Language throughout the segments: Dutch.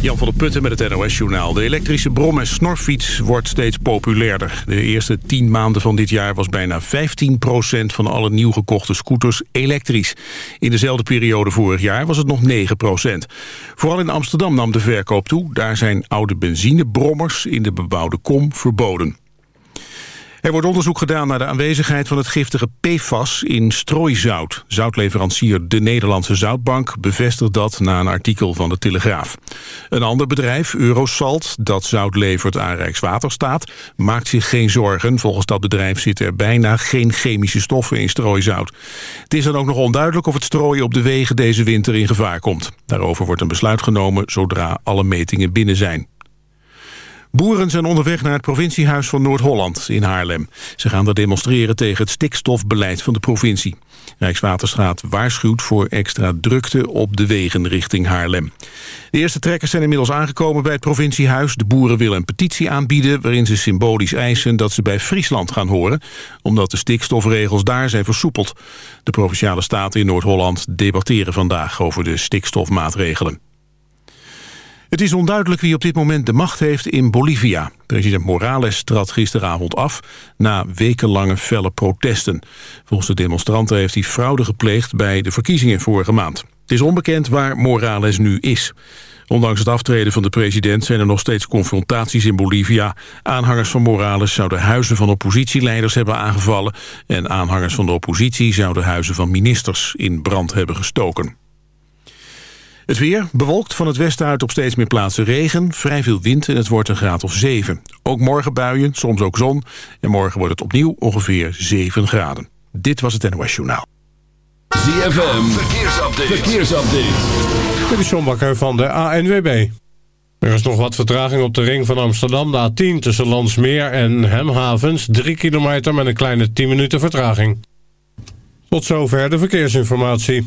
Jan van der Putten met het NOS-journaal. De elektrische brom- en snorfiets wordt steeds populairder. De eerste 10 maanden van dit jaar was bijna 15% van alle nieuw gekochte scooters elektrisch. In dezelfde periode vorig jaar was het nog 9% Vooral in Amsterdam nam de verkoop toe. Daar zijn oude benzinebrommers in de bebouwde kom verboden. Er wordt onderzoek gedaan naar de aanwezigheid van het giftige PFAS in strooizout. Zoutleverancier De Nederlandse Zoutbank bevestigt dat na een artikel van de Telegraaf. Een ander bedrijf, Eurosalt, dat zout levert aan Rijkswaterstaat, maakt zich geen zorgen. Volgens dat bedrijf zitten er bijna geen chemische stoffen in strooizout. Het is dan ook nog onduidelijk of het strooien op de wegen deze winter in gevaar komt. Daarover wordt een besluit genomen zodra alle metingen binnen zijn. Boeren zijn onderweg naar het provinciehuis van Noord-Holland in Haarlem. Ze gaan daar demonstreren tegen het stikstofbeleid van de provincie. Rijkswaterstaat waarschuwt voor extra drukte op de wegen richting Haarlem. De eerste trekkers zijn inmiddels aangekomen bij het provinciehuis. De boeren willen een petitie aanbieden waarin ze symbolisch eisen dat ze bij Friesland gaan horen, omdat de stikstofregels daar zijn versoepeld. De Provinciale Staten in Noord-Holland debatteren vandaag over de stikstofmaatregelen. Het is onduidelijk wie op dit moment de macht heeft in Bolivia. President Morales trad gisteravond af na wekenlange felle protesten. Volgens de demonstranten heeft hij fraude gepleegd bij de verkiezingen vorige maand. Het is onbekend waar Morales nu is. Ondanks het aftreden van de president zijn er nog steeds confrontaties in Bolivia. Aanhangers van Morales zouden huizen van oppositieleiders hebben aangevallen... en aanhangers van de oppositie zouden huizen van ministers in brand hebben gestoken. Het weer bewolkt van het westen uit op steeds meer plaatsen regen. Vrij veel wind en het wordt een graad of 7. Ook morgen buien, soms ook zon. En morgen wordt het opnieuw ongeveer 7 graden. Dit was het NOS Journaal. ZFM, verkeersupdate. verkeersupdate. Dit is John Bakker van de ANWB. Er is nog wat vertraging op de ring van Amsterdam, de A10... tussen Landsmeer en Hemhavens. 3 kilometer met een kleine 10 minuten vertraging. Tot zover de verkeersinformatie.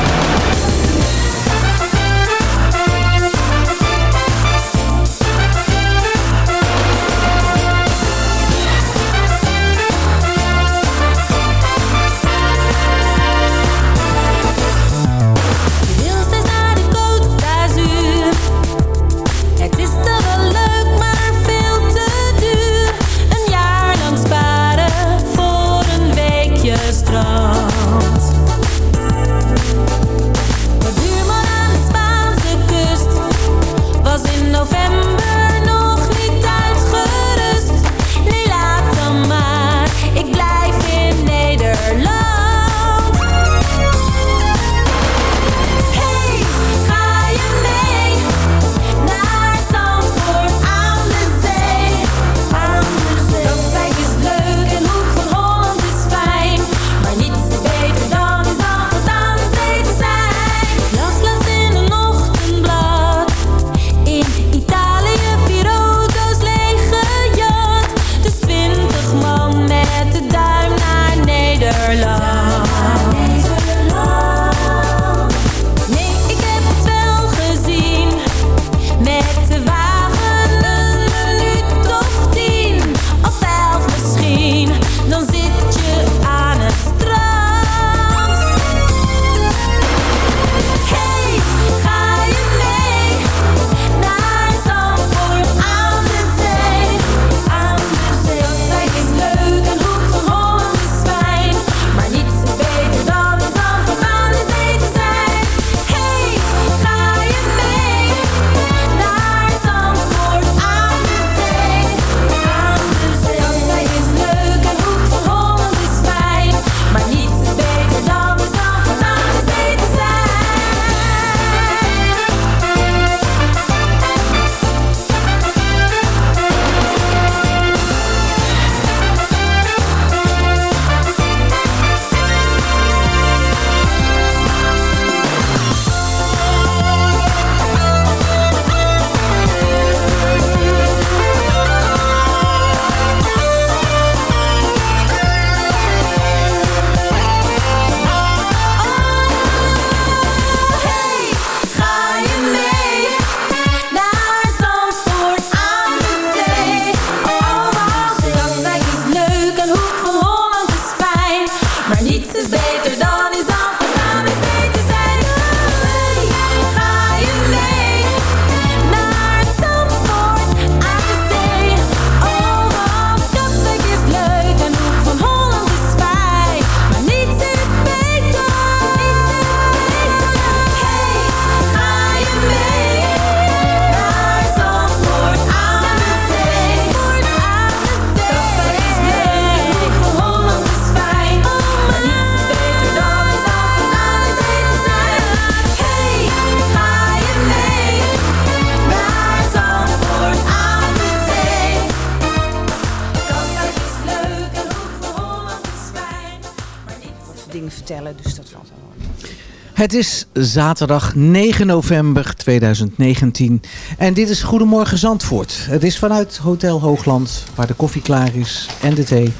Het is zaterdag 9 november 2019 en dit is Goedemorgen Zandvoort. Het is vanuit Hotel Hoogland waar de koffie klaar is en de thee.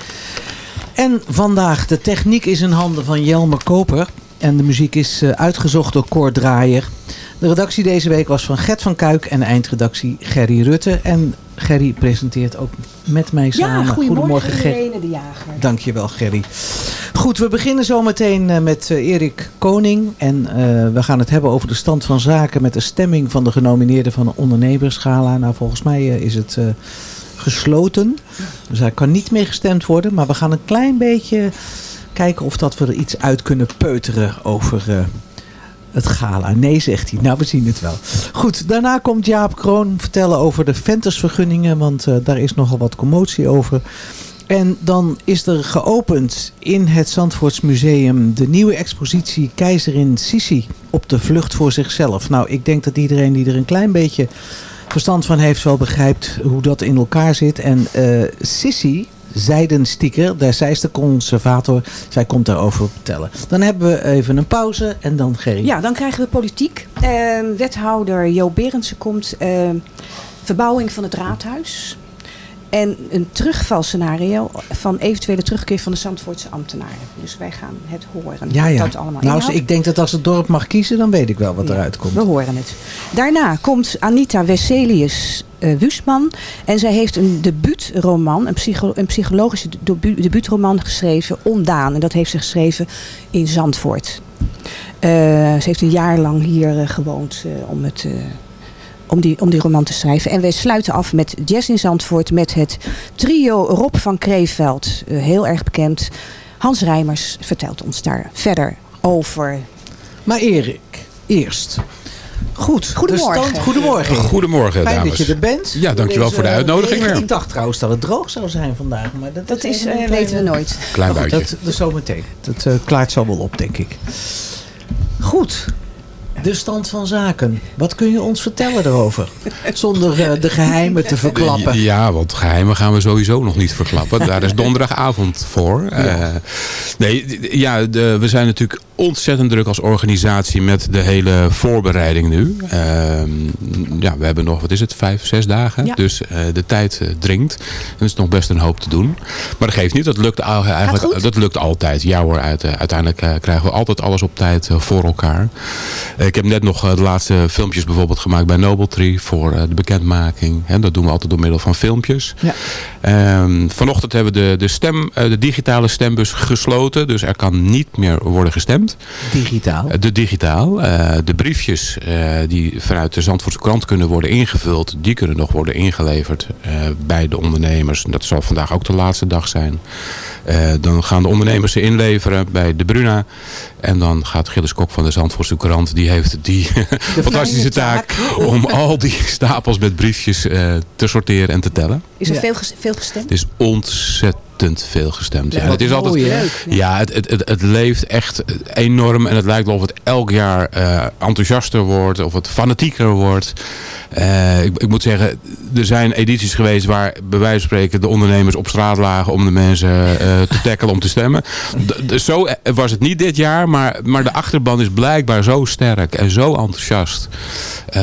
En vandaag de techniek is in handen van Jelmer Koper en de muziek is eh, uitgezocht door Cor Draaier. De redactie deze week was van Gert van Kuik en de eindredactie Gerry Rutte. En Gerry presenteert ook met mij samen. Ja, goedemorgen, Gerry. Irene de Jager. Dankjewel Gerry. Goed, we beginnen zometeen eh, met eh, Erik Koning. En eh, we gaan het hebben over de stand van zaken met de stemming van de genomineerden van de ondernemerschala. Nou, volgens mij is het gesloten. Dus hij kan niet meer gestemd worden. Maar we gaan een klein beetje kijken of dat we er iets uit kunnen peuteren over het gala. Nee, zegt hij. Nou, we zien het wel. Goed, daarna komt Jaap Kroon vertellen over de ventersvergunningen. Want daar is nogal wat commotie over. En dan is er geopend in het Zandvoortsmuseum de nieuwe expositie Keizerin Sissi op de vlucht voor zichzelf. Nou, ik denk dat iedereen die er een klein beetje verstand van heeft wel begrijpt hoe dat in elkaar zit. En eh Sissi, zijdenstieker, daar zij is de conservator, zij komt daarover vertellen. Dan hebben we even een pauze en dan Gerry. Ja, dan krijgen we politiek. Eh, wethouder Jo Berendsen komt. eh, verbouwing van het raadhuis. En een terugvalscenario van eventuele terugkeer van de Zandvoortse ambtenaren. Dus wij gaan het horen. Ja, ja. Dat allemaal Nou, inhoudt. ik denk dat als het dorp mag kiezen, dan weet ik wel wat Ja, eruit komt. We horen het. Daarna komt Anita Wesselius eh Wusman. En zij heeft een debuutroman, een, psycho een psychologische debu debuutroman geschreven, Ondaan. En dat heeft ze geschreven in Zandvoort. Eh, ze heeft een jaar lang hier eh, gewoond om, het, om, die, om die roman te schrijven. En wij sluiten af met Jazz in Zandvoort met het trio Rob van Kreeveld. eh, heel erg bekend. Hans Rijmers vertelt ons daar verder over. Maar Erik, eerst. Goed. Goedemorgen. de stand- goedemorgen. Goedemorgen, Fijn dames. dat je er bent. Ja, dankjewel voor de uitnodiging regen. weer. Ik dacht trouwens dat het droog zou zijn vandaag. Maar dat, Dat is, eh, kleine- weten we nooit. Klein goed, buitje. Dat, dat zometeen. Dat eh, klaart zo wel op, denk ik. Goed. De stand van zaken. Wat kun je ons vertellen daarover? Zonder eh, de geheimen te verklappen. Ja, want geheimen gaan we sowieso nog niet verklappen. Daar is donderdagavond voor. Eh, nee, ja, de, we zijn natuurlijk ontzettend druk als organisatie met de hele voorbereiding nu. Ehm, ja, we hebben nog, wat is het, vijf, zes dagen. Ja. Dus eh, de tijd eh, dringt. En er is nog best een hoop te doen. Maar dat geeft niet, dat lukt al- eigenlijk dat lukt altijd. Ja hoor, uit, eh, uiteindelijk eh, krijgen we altijd alles op tijd eh, voor elkaar. Eh, ik heb net nog eh, de laatste filmpjes bijvoorbeeld gemaakt bij Noble Tree voor eh, de bekendmaking. Hè, dat doen we altijd door middel van filmpjes. Ja. Ehm, vanochtend hebben we de, de, stem, eh, de digitale stembus gesloten. Dus er kan niet meer worden gestemd. Digitaal. Eh, De digitaal. eh, de briefjes eh, die vanuit de Zandvoortse krant kunnen worden ingevuld. Die kunnen nog worden ingeleverd eh, bij de ondernemers. Dat zal vandaag ook de laatste dag zijn. Eh, dan gaan de ondernemers ze inleveren bij de Bruna. En dan gaat Gilles Kok van de Zandvoortse krant. Die heeft die fantastische taak om al die stapels met briefjes eh, te sorteren en te tellen. Is er Ja. veel, veel gestemd? Het is ontzettend veel gestemd. Ja, het is altijd, mooi, ja, het, het, het, het leeft echt enorm. En het lijkt wel of het elk jaar eh, enthousiaster wordt. Of het fanatieker wordt. Eh, ik, ik moet zeggen, er zijn edities geweest waar bij wijze van spreken de ondernemers op straat lagen om de mensen eh, te tackelen om te stemmen. D- zo was het niet dit jaar, maar, maar de achterban is blijkbaar zo sterk en zo enthousiast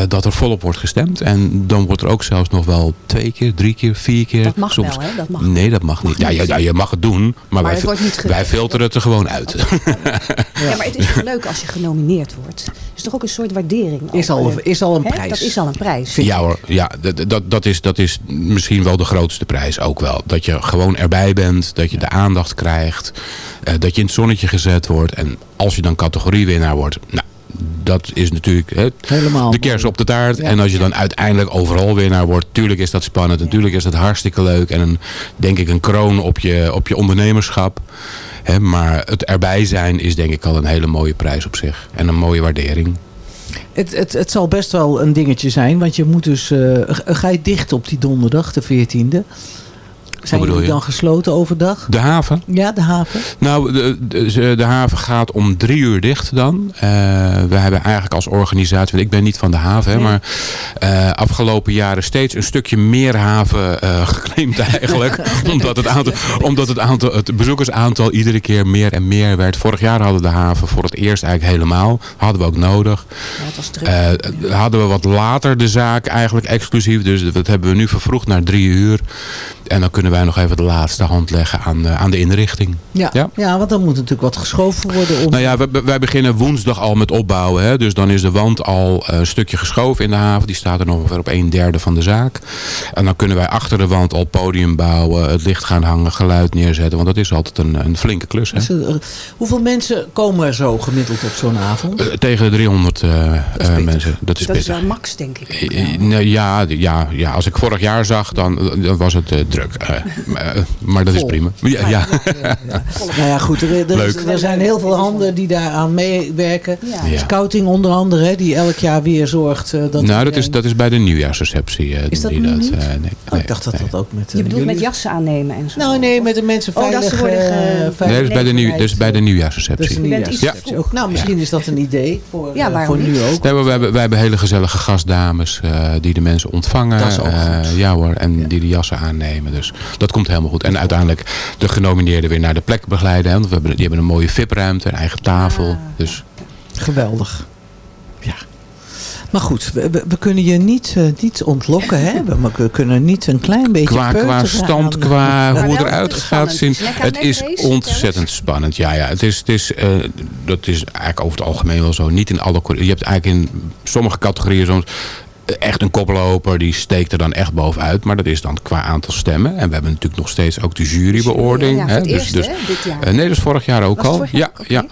dat er volop wordt gestemd. En dan wordt er ook zelfs nog wel twee keer, drie keer, vier keer. Dat mag soms, wel, hè? Dat mag. Nee, dat mag niet. Ja, ja, je mag het doen, maar, Maar wij, wij filteren het er gewoon uit. Ja, maar het is toch leuk als je genomineerd wordt. Het is toch ook een soort waardering. Is al, eh, is al een hè? prijs. Dat is al een prijs. Ja hoor, ja, dat, dat, dat, is, dat is misschien wel de grootste prijs ook wel. Dat je gewoon erbij bent, dat je de aandacht krijgt, eh, dat je in het zonnetje gezet wordt. En als je dan categoriewinnaar wordt, nou, dat is natuurlijk hè, Helemaal. de kers op de taart. Ja. En als je dan uiteindelijk overal winnaar wordt, tuurlijk is dat spannend. Natuurlijk is dat hartstikke leuk. En een, denk ik een kroon op je, op je ondernemerschap. Hè, maar het erbij zijn is denk ik al een hele mooie prijs op zich. En een mooie waardering. Het, het, het zal best wel een dingetje zijn, want je moet dus... eh, ga je dicht op die donderdag, de 14e? Zijn jullie je? dan gesloten overdag? De haven? Ja, de haven. Nou, de, de, de haven gaat om drie uur dicht dan. Eh, we hebben eigenlijk als organisatie, want ik ben niet van de haven, hè, maar eh, afgelopen jaren steeds een stukje meer haven eh geclaimd eigenlijk. omdat het, aantal, omdat het, aantal, het bezoekersaantal iedere keer meer en meer werd. Vorig jaar hadden de haven voor het eerst eigenlijk helemaal. Hadden we ook nodig. Ja, het was druk. Hadden we wat later de zaak eigenlijk exclusief. Dus dat hebben we nu vervroegd naar drie uur. En dan kunnen wij nog even de laatste hand leggen aan, aan de inrichting. Ja. Ja. Ja. want dan moet natuurlijk wat geschoven worden. Om... Nou ja, wij, wij beginnen woensdag al met opbouwen. Hè? Dus dan is de wand al eh, een stukje geschoven in de haven. Die staat er nog ongeveer op een derde van de zaak. En dan kunnen wij achter de wand al podium bouwen. Het licht gaan hangen, geluid neerzetten. Want dat is altijd een, een flinke klus. Hè? Dus, eh, Hoeveel mensen komen er zo gemiddeld op zo'n avond? Eh, tegen de 300 eh, eh, mensen. Dat is dat is wel max, denk ik. Nee, ja, ja, ja, als ik vorig jaar zag, dan, dan was het druk. Eh, maar, eh, maar dat is prima. Ja, ja. Nou ja, goed. Er, er, Leuk. er zijn heel veel handen die daaraan meewerken. Ja. Ja. Scouting onder andere, hè, die elk jaar weer zorgt eh, dat... nou, dat is, dat is bij de nieuwjaarsreceptie. eh, Is dat die dat. eh, nee, Oh, ik dacht dat nee. dat ook met... Je bedoelt met jassen aannemen en zo? Nou nee, met de mensen Oh, dat veilig... ze worden ge- Nee, veilig dat is bij de, nieuw, dat is bij de nieuwjaarsreceptie. een Je bent iets nieuwjaarsreceptie te vroeg. ook. Nou, misschien is dat een idee voor, Ja, voor nu ook. Nee, we hebben, wij hebben hele gezellige gastdames eh, die de mensen ontvangen. Dat is ook Eh, goed. ja hoor, en die de jassen aannemen. Dus dat komt helemaal goed. En uiteindelijk de genomineerden weer naar de plek begeleiden. hè, Want we hebben, die hebben een mooie VIP-ruimte, een eigen tafel. Dus Geweldig. Ja. Maar goed, we, kunnen je niet, eh, niet ontlokken. Hè? We, kunnen niet een klein beetje qua, qua stand, aan- qua hoe het eruit is gaat zien. Het is ontzettend spannend. Ja, ja. Het is, het is, eh, dat is eigenlijk over het algemeen wel zo. Niet in alle... Je hebt eigenlijk in sommige categorieën soms echt een koploper. Die steekt er dan echt bovenuit. Maar dat is dan qua aantal stemmen. En we hebben natuurlijk nog steeds ook de jurybeoordeling. Ja, hè. dus, eerst, dus, hè, dit jaar. eh, nee, dat is vorig jaar ook al. jaar? Ja, ja.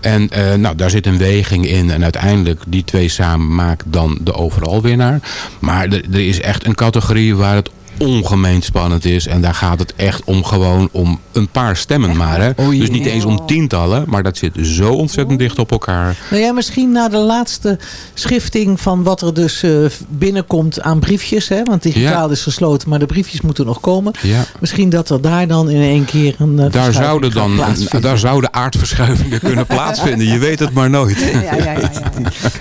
En eh, nou, daar zit een weging in. En uiteindelijk, die twee samen maken dan de overal winnaar. Maar er, er is echt een categorie waar het ongemeen spannend is. En daar gaat het echt om gewoon om een paar stemmen maar. Hè? Oh, dus niet eens om tientallen. Maar dat zit zo ontzettend dicht op elkaar. Nou ja, misschien na de laatste schifting van wat er dus eh, binnenkomt aan briefjes. Hè? Want digitaal is gesloten, maar de briefjes moeten nog komen. Ja. Misschien dat er daar dan in één keer een eh, Daar zouden, dan, daar zouden aardverschuivingen kunnen plaatsvinden. Je weet het maar nooit. Ja, ja, ja.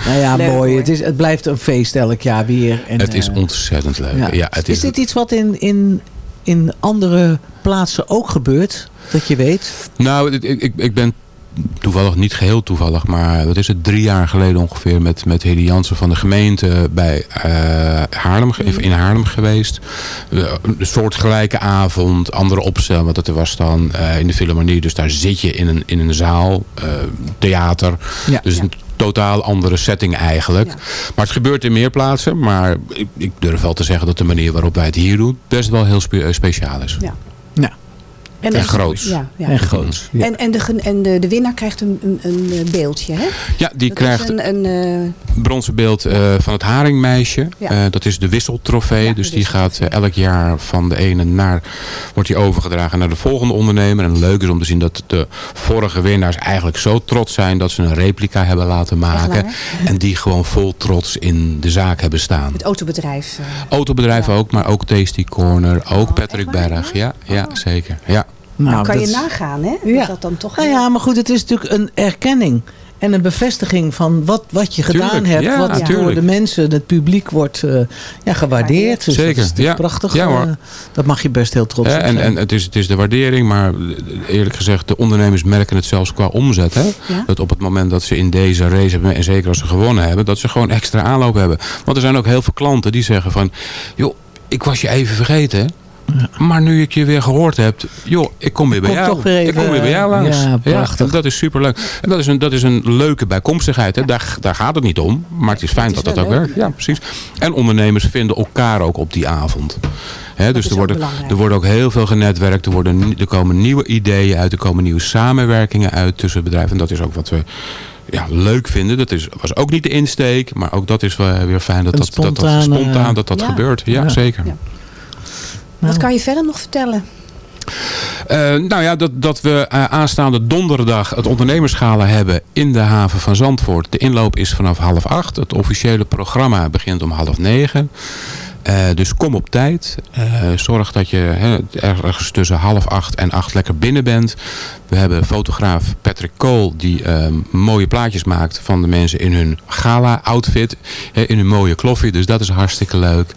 Nou ja, Leuk, mooi. hoor. Het, is, het blijft een feest elk jaar weer. En, Het is eh, ontzettend leuk. Ja. het is, is, dit iets wat in, in, in andere plaatsen ook gebeurt? Dat je weet? Nou, ik, ik, ik ben toevallig, niet geheel toevallig, maar wat is het, drie jaar geleden ongeveer met, met Heli Jansen van de gemeente bij eh, Haarlem, ge- in Haarlem geweest. Een soortgelijke avond, andere opstel, want dat was dan eh, in de Philharmonie. Dus daar zit je in een, in een zaal, eh, theater. Ja. Dus een totaal andere setting eigenlijk. Ja. Maar het gebeurt in meer plaatsen. Maar ik, ik durf wel te zeggen dat de manier waarop wij het hier doen best wel heel spe- eh, speciaal is. Ja. En er- groots. Ja, ja. En groots. Ja. En, en, de, en de, de winnaar krijgt een, een, een eh, beeldje, hè? Ja, die Dat krijgt een, een, eh, bronzen beeld eh, van het Haringmeisje. Ja. Dat is de wisseltrofee. Dus die gaat elk jaar van de ene naar, wordt die overgedragen naar de volgende ondernemer. En leuk is om te zien dat de vorige winnaars eigenlijk zo trots zijn dat ze een replica hebben laten maken. waar? En die gewoon vol trots in de zaak hebben staan. het autobedrijf. Autobedrijf ook, maar ook Tasty Corner, ook Oh, Patrick? Berg. Ja, ja Oh. zeker. Ja. Nou, kan dat je nagaan, hè? Ja. Dat dat dan toch... Nou ja, maar goed, het is natuurlijk een erkenning. En een bevestiging van wat, wat je gedaan Tuurlijk, hebt. ja, wat door tuurlijk. de mensen, het publiek wordt eh, ja, gewaardeerd. Dus Zeker, dat is ja. prachtig. Ja, hoor. eh, dat mag je best heel trots op en, zijn. en het, is, het is de waardering, maar eerlijk gezegd, de ondernemers merken het zelfs qua omzet. Hè? Ja? Dat op het moment dat ze in deze race hebben, en zeker als ze gewonnen hebben, dat ze gewoon extra aanloop hebben. Want er zijn ook heel veel klanten die zeggen van, joh, ik was je even vergeten. Maar nu ik je weer gehoord heb, joh, ik kom weer bij kom jou. toch weer ik kom weer bij jou langs. ja, prachtig. dat is superleuk. En dat is een, dat is een leuke bijkomstigheid. Hè? Daar, daar gaat het niet om. Maar het is fijn Het is dat dat ook werkt. Ja, precies. En ondernemers vinden elkaar ook op die avond. Hè, dus er, worden, er wordt ook heel veel genetwerkt. Er, worden, er komen nieuwe ideeën uit. Er komen nieuwe samenwerkingen uit tussen bedrijven. En dat is ook wat we ja, leuk vinden. Dat is, was ook niet de insteek. Maar ook dat is wel weer fijn dat dat, dat, dat spontane- spontaan dat dat Ja. gebeurt. Ja, Ja. zeker. Ja. Nou, Wat kan je verder nog vertellen? Eh, nou ja, dat, dat we eh, aanstaande donderdag het ondernemerschala hebben in de haven van Zandvoort. De inloop is vanaf half acht. Het officiële programma begint om half negen. Eh, dus kom op tijd. Eh, zorg dat je ergens tussen half acht en acht lekker binnen bent. We hebben fotograaf Patrick Cole die ehm, mooie plaatjes maakt van de mensen in hun gala outfit. hè, in hun mooie kloffie. Dus dat is hartstikke leuk.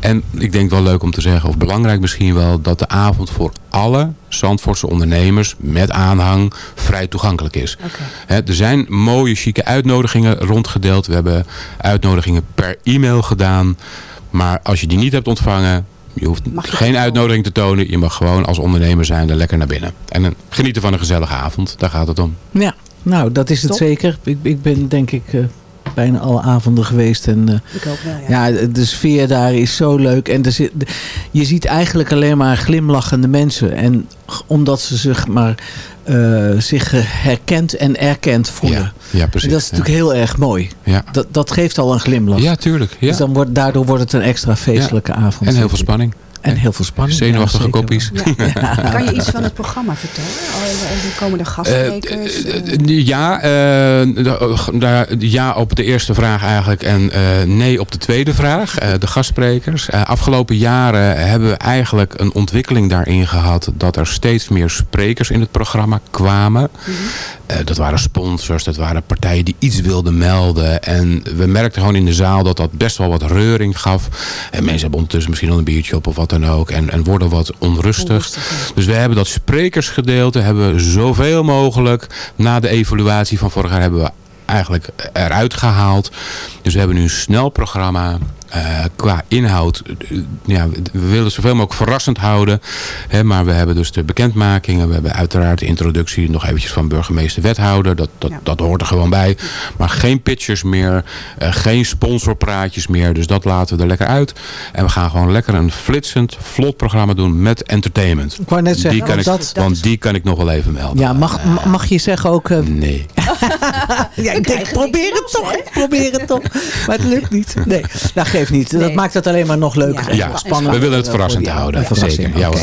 En ik denk wel leuk om te zeggen, of belangrijk misschien wel, dat de avond voor alle Zandvoortse ondernemers met aanhang vrij toegankelijk is. Er zijn mooie, chique uitnodigingen rondgedeeld. We hebben uitnodigingen per e-mail gedaan. Maar als je die niet hebt ontvangen, je hoeft geen uitnodiging te tonen. Je mag gewoon als ondernemer zijn er lekker naar binnen. En eh, genieten van een gezellige avond. Daar gaat het om. Ja, nou dat is het Top. zeker. Ik, ik ben denk ik eh, bijna alle avonden geweest. En, eh, Ik ook wel, ja. ja, de sfeer daar is zo leuk. En er zit, je ziet eigenlijk alleen maar glimlachende mensen. En omdat ze zich maar eh, zich herkend en erkend voelen. Ja, ja precies. En dat is ja. natuurlijk heel erg mooi. Ja. Dat, dat geeft al een glimlach. Ja, tuurlijk. Ja. Dus dan wordt, daardoor wordt het een extra feestelijke avond. En heel veel spanning. En heel veel spanning. Zenuwachtige ja. Ja. Kan je iets van het programma vertellen? Oh, er komen er gastsprekers? Ja, eh, ja op de eerste vraag eigenlijk en eh, nee op de tweede vraag. Eh, de gastsprekers. Eh, afgelopen jaren hebben we eigenlijk een ontwikkeling daarin gehad dat er steeds meer sprekers in het programma kwamen. Eh, dat waren sponsors, dat waren partijen die iets wilden melden. En we merkten gewoon in de zaal dat dat best wel wat reuring gaf. En mensen hebben ondertussen misschien al een biertje op of wat dan ook. En, en worden wat onrustig. Onrustig, Dus we hebben dat sprekersgedeelte hebben we zoveel mogelijk na de evaluatie van vorig jaar hebben we eigenlijk eruit gehaald. Dus we hebben nu een snel programma. Eh, qua inhoud, eh, ja, we willen het zoveel mogelijk verrassend houden. Hè, maar we hebben dus de bekendmakingen. We hebben uiteraard de introductie nog eventjes van burgemeester-wethouder. Dat, dat, Ja. dat hoort er gewoon bij. Maar geen pitches meer. eh, geen sponsorpraatjes meer. Dus dat laten we er lekker uit. En we gaan gewoon lekker een flitsend, vlot programma doen met entertainment. Ik wou net zeggen, die kan ik, dat- want die kan ik nog wel even melden. Ja, mag, ma- mag je zeggen ook... eh, Nee. ja, ik denk, probeer het toch. Ik probeer het toch. Maar het lukt niet. Nee, dat geeft niet. Dat Nee. maakt het alleen maar nog leuker. Ja. Ja, spannender. we willen het verrassend houden. Zeker. Ja, hoor.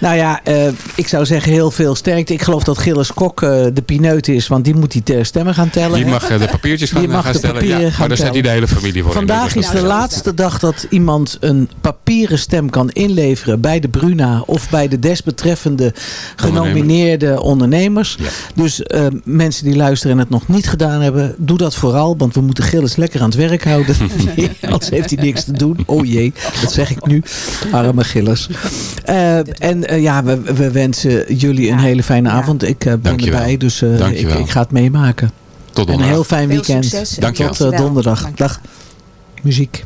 Nou ja, eh, ik zou zeggen heel veel sterkte. Ik geloof dat Gilles Kok eh, de pineut is, want die moet die stemmen gaan tellen. Die mag eh, de papiertjes gaan, Die mag gaan de stellen. papieren Ja, gaan maar daar zet hij de hele familie voor in. Vandaag Dus is de laatste dag dat iemand een papieren stem kan inleveren bij de Bruna of bij de desbetreffende genomineerde ondernemers. Ja. Dus eh, mensen die luisteren en het nog niet gedaan hebben, doe dat vooral, want we moeten Gilles lekker aan het werk houden. Anders heeft hij niks te doen. Oh jee, dat zeg ik nu. Arme Gilles. Eh, en eh, ja, we, we wensen jullie een hele fijne Ja. avond. Ik eh, ben Dankjewel. erbij, dus eh, ik, ik ga het meemaken. Tot En een donderdag. heel fijn weekend. succes en Dankjewel. Tot donderdag. Dankjewel. Dag. Muziek.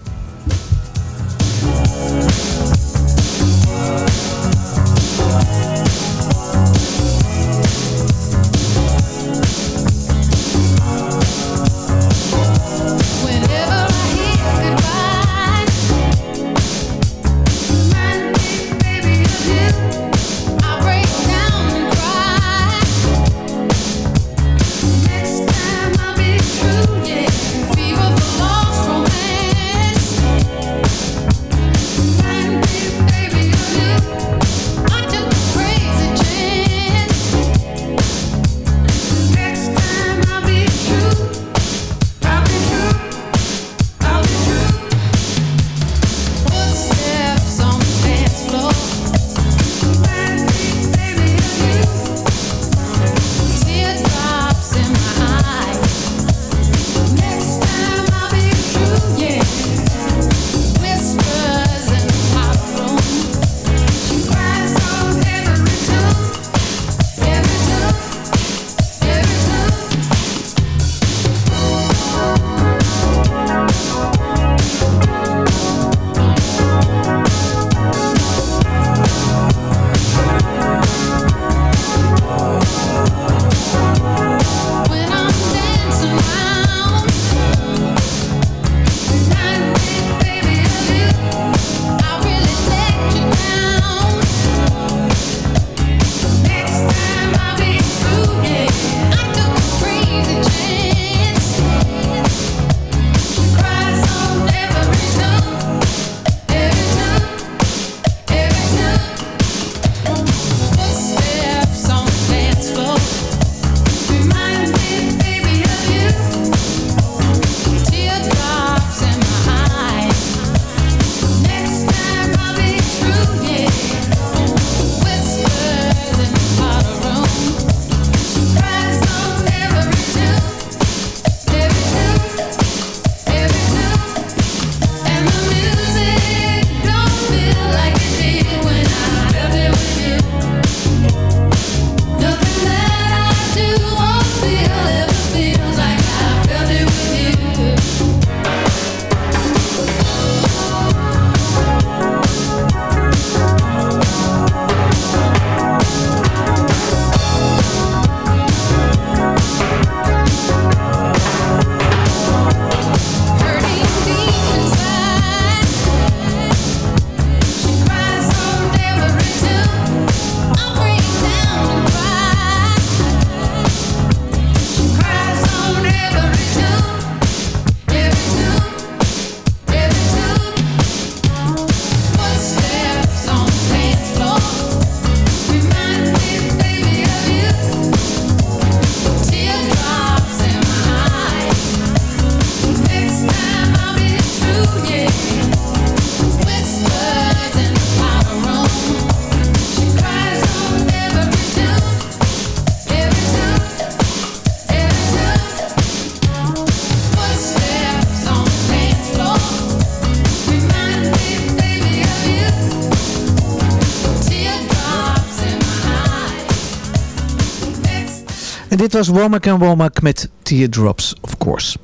Was Womack en Womack met Teardrops, of course.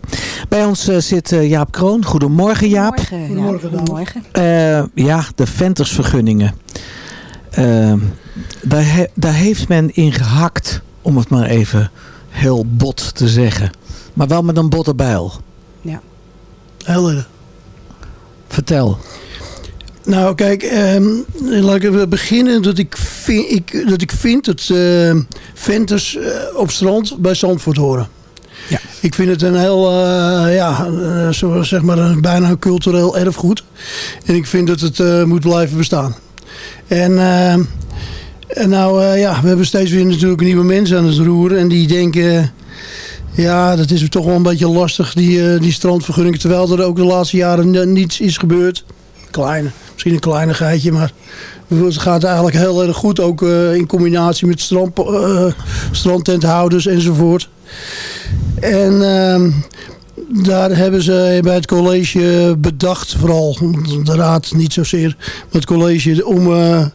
Bij ons eh, zit eh, Jaap Kroon. Goedemorgen Jaap. Goedemorgen. Ja, goedemorgen. Eh, ja, de ventersvergunningen. Eh, daar, he- daar heeft men in gehakt, om het maar even heel bot te zeggen. Maar wel met een botte bijl. Heel erg. Vertel. Nou, kijk, ehm, laat ik even beginnen dat ik vind, ik, dat ik vind dat ehm, venters eh, op strand bij Zandvoort horen. Ja. Ik vind het een heel, eh, ja, eh, zo, zeg maar een, bijna een cultureel erfgoed. En ik vind dat het moet blijven bestaan. En, ehm, en nou, ja, we hebben steeds weer natuurlijk nieuwe mensen aan het roeren. En die denken, ja, dat is toch wel een beetje lastig, die, die strandvergunningen. Terwijl er ook de laatste jaren ni- niets is gebeurd. Kleine, misschien een kleinigheidje, maar het gaat eigenlijk heel erg goed. Ook eh, in combinatie met strand, eh, strandtenthouders enzovoort. En ehm, daar hebben ze bij het college bedacht, vooral de raad niet zozeer, maar het college, om, eh,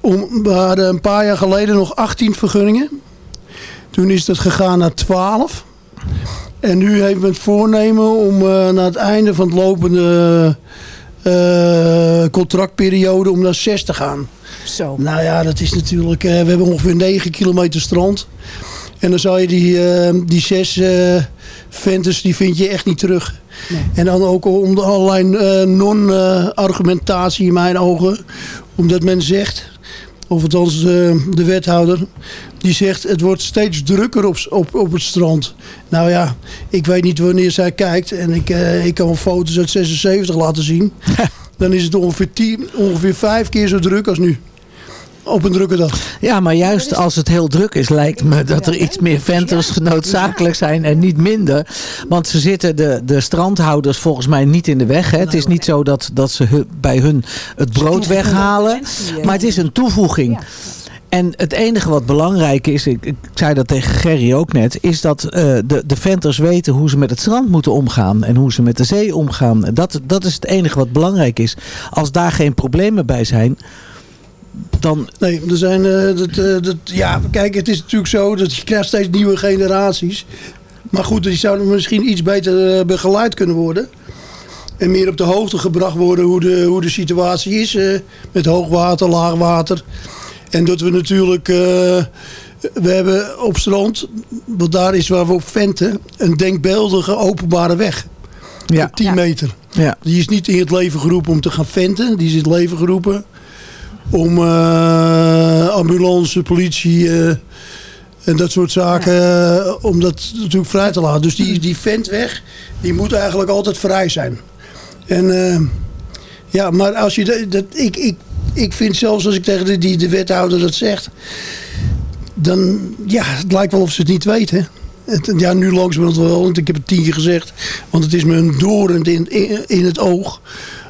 om we een paar jaar geleden nog 18 vergunningen. Toen is dat gegaan naar 12. En nu heeft men het voornemen om eh, na het einde van het lopende eh, contractperiode om naar 6 te gaan. Zo. Nou ja, dat is natuurlijk... eh, we hebben ongeveer 9 kilometer strand. En dan zou je die, eh, die zes venters, die vind je echt niet terug. En dan ook om de allerlei non-argumentatie in mijn ogen. Omdat men zegt, of althans eh, de wethouder, die zegt het wordt steeds drukker op, op, op het strand. Nou ja, ik weet niet wanneer zij kijkt. En ik, eh, ik kan foto's uit 76 laten zien. Dan is het ongeveer, tien, ongeveer vijf keer zo druk als nu. Op een drukke dag. Ja, maar juist als het heel druk is, lijkt me dat er iets meer venters noodzakelijk zijn en niet minder. Want ze zitten de, de strandhouders volgens mij niet in de weg. Hè. Het is niet zo dat, dat ze bij hun het brood weghalen. Maar het is een toevoeging. En het enige wat belangrijk is, ik, ik zei dat tegen Gerry ook net, is dat eh, de, de venters weten hoe ze met het strand moeten omgaan en hoe ze met de zee omgaan. Dat, dat is het enige wat belangrijk is. Als daar geen problemen bij zijn, dan... Nee, er zijn, eh, dat, eh, dat, ja, kijk, het is natuurlijk zo dat je krijgt steeds nieuwe generaties. Maar goed, die zouden misschien iets beter eh, begeleid kunnen worden. En meer op de hoogte gebracht worden hoe de, hoe de situatie is. eh, met hoogwater, laagwater. En dat we natuurlijk... eh, we hebben op strand, want daar is waar we op venten, een denkbeeldige openbare weg. Ja. 10 meter. Ja. Die is niet in het leven geroepen om te gaan venten. Die is in het leven geroepen om eh, ambulance, politie eh, en dat soort zaken, eh, om dat natuurlijk vrij te laten. Dus die, die ventweg, die moet eigenlijk altijd vrij zijn. En ja, maar als je dat, ik, ik, ik vind zelfs als ik tegen de, die, de wethouder dat zegt, dan ja, het lijkt wel of ze het niet weten. Het, ja, nu langzamerhand wel, want ik heb het tien keer gezegd. Want het is me een dorend in, in, in het oog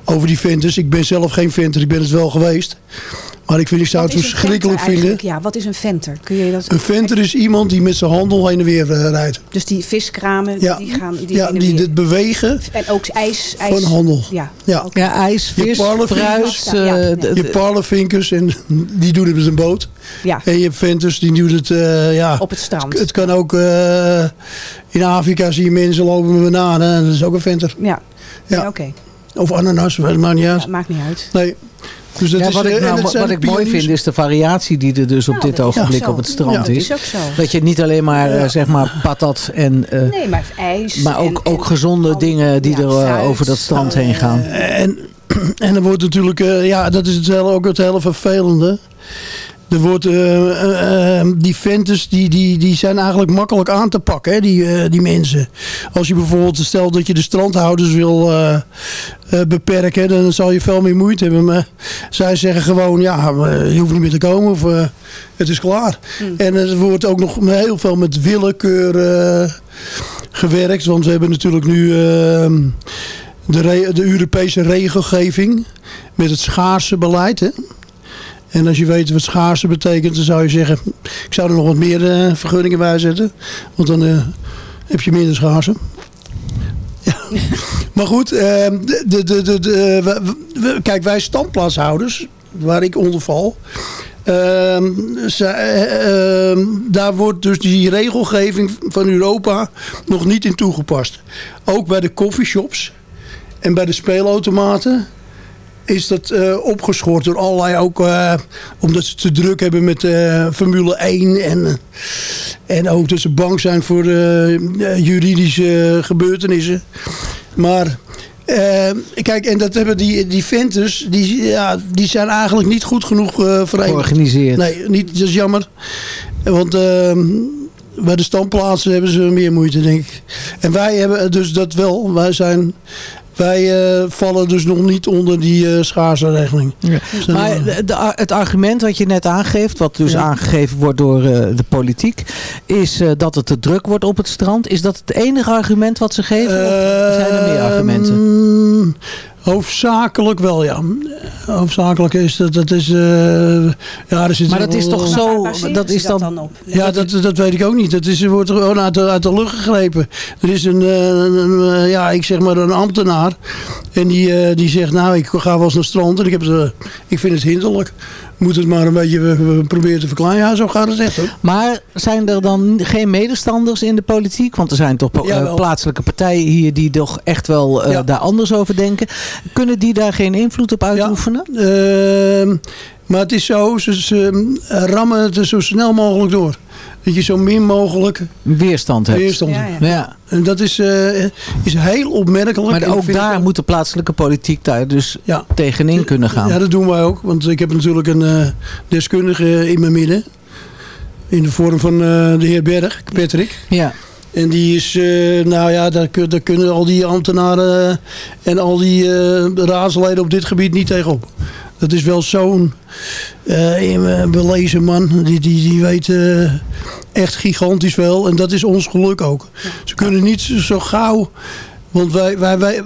over die venters. Ik ben zelf geen venter, ik ben het wel geweest. Maar ik, vind, ik zou Wat het verschrikkelijk vinden. Ja, wat is een venter? Kun je dat... Een venter is iemand die met zijn handel heen en weer eh, rijdt. Dus die viskramen, Ja, die gaan... Die ja heen en die het bewegen En ook ijs... ijs van handel. Ja. Ja. Ja, ijs, Je vis, parlevinkers. fruit. Ja, ja. eh, de- Je parlevinkers, en die doen het met een boot. Ja, En je hebt venters, die doen het, eh, ja... op het strand. Het kan ook, eh, in Afrika zie je mensen lopen met bananen. En dat is ook een venter. Ja, Ja. ja. oké. Of ananas, dat maakt niet uit. Ja, maakt niet uit. Nee. Dus dat ja, is, wat eh, ik, en nou, wat ik mooi vind is de variatie die er dus op Nou, dit ogenblik op het strand Ja, dat is. is ook zo. Dat je niet alleen maar eh, zeg maar patat en... eh, Nee, maar ijs. maar ook, en- ook gezonde dingen die ja, er eh, fruit. over dat strand heen gaan. En, en er wordt natuurlijk, eh, ja, dat is het hele, ook het hele vervelende. Er wordt, eh, eh, eh, die venters, die, die, die zijn eigenlijk makkelijk aan te pakken, hè, die, die mensen. Als je bijvoorbeeld stelt dat je de strandhouders wil beperken, dan zal je veel meer moeite hebben. Maar zij zeggen gewoon, ja, je hoeft niet meer te komen of het is klaar. En er wordt ook nog heel veel met willekeur gewerkt, want we hebben natuurlijk nu... eh, de, de Europese regelgeving met het schaarse beleid. Hè? En als je weet wat schaarse betekent, dan zou je zeggen, ik zou er nog wat meer eh, vergunningen bij zetten. Want dan eh, heb je minder schaarse. Ja. Maar goed, eh, de, de, de, we- kijk wij standplaatshouders, waar ik onder val. Ehm, eh, ehm, daar wordt dus die regelgeving van Europa nog niet in toegepast. Ook bij de coffeeshops en bij de speelautomaten is dat eh, opgeschort door allerlei ook eh, omdat ze te druk hebben met eh, Formule 1 en, en ook dat ze bang zijn voor juridische gebeurtenissen. Maar kijk, en dat hebben die, die venters, die, ja, die zijn eigenlijk niet goed genoeg verenigd. Georganiseerd. Nee, niet, dat is jammer. Want ehm, bij de standplaatsen hebben ze meer moeite, denk ik. En wij hebben dus dat wel. Wij zijn... Wij eh, vallen dus nog niet onder die eh schaarse regeling. Zijn Maar we- de- de- het argument wat je net aangeeft, wat dus Ja. aangegeven wordt door eh, de politiek, is eh, dat het te druk wordt op het strand. Is dat het enige argument wat ze geven? of zijn er meer argumenten? Hoofdzakelijk wel, ja. Hoofdzakelijk is dat, dat is... eh, ja, er zit Maar dat is toch zo, dat ze is dan... dan op? Ja, dat, dat weet ik ook niet. Dat is, wordt gewoon uit de, uit de lucht gegrepen. Er is een, eh, een, een, eh, ja, ik zeg maar een ambtenaar. En die, eh, die zegt, nou, ik ga wel eens naar het strand. En ik, heb het, eh, ik vind het hinderlijk. Moet het maar een beetje proberen te verkleinen. Ja, zo gaat het echt hoor. Maar zijn er dan geen medestanders in de politiek? Want er zijn toch eh, plaatselijke partijen hier die toch echt wel eh, Ja. daar anders over denken. Kunnen die daar geen invloed op uitoefenen? Ehm, maar het is zo, ze, ze rammen het er zo snel mogelijk door. Dat je zo min mogelijk Weerstand hebt. weerstand Ja, ja. Ja. En dat is, eh, is heel opmerkelijk. Maar ook daar moet de plaatselijke politiek daar dus Ja. tegenin kunnen gaan. Ja, dat doen wij ook. Want ik heb natuurlijk een eh, deskundige in mijn midden. In de vorm van eh, de heer Berg, Patrick. Ja. En die is, eh, nou ja, daar, daar kunnen al die ambtenaren en al die eh, raadsleden op dit gebied niet tegenop. Dat is wel zo'n eh, belezen man. Die, die, die weet eh, echt gigantisch veel. En dat is ons geluk ook. Ze kunnen niet zo zo gauw. Want wij, wij, wij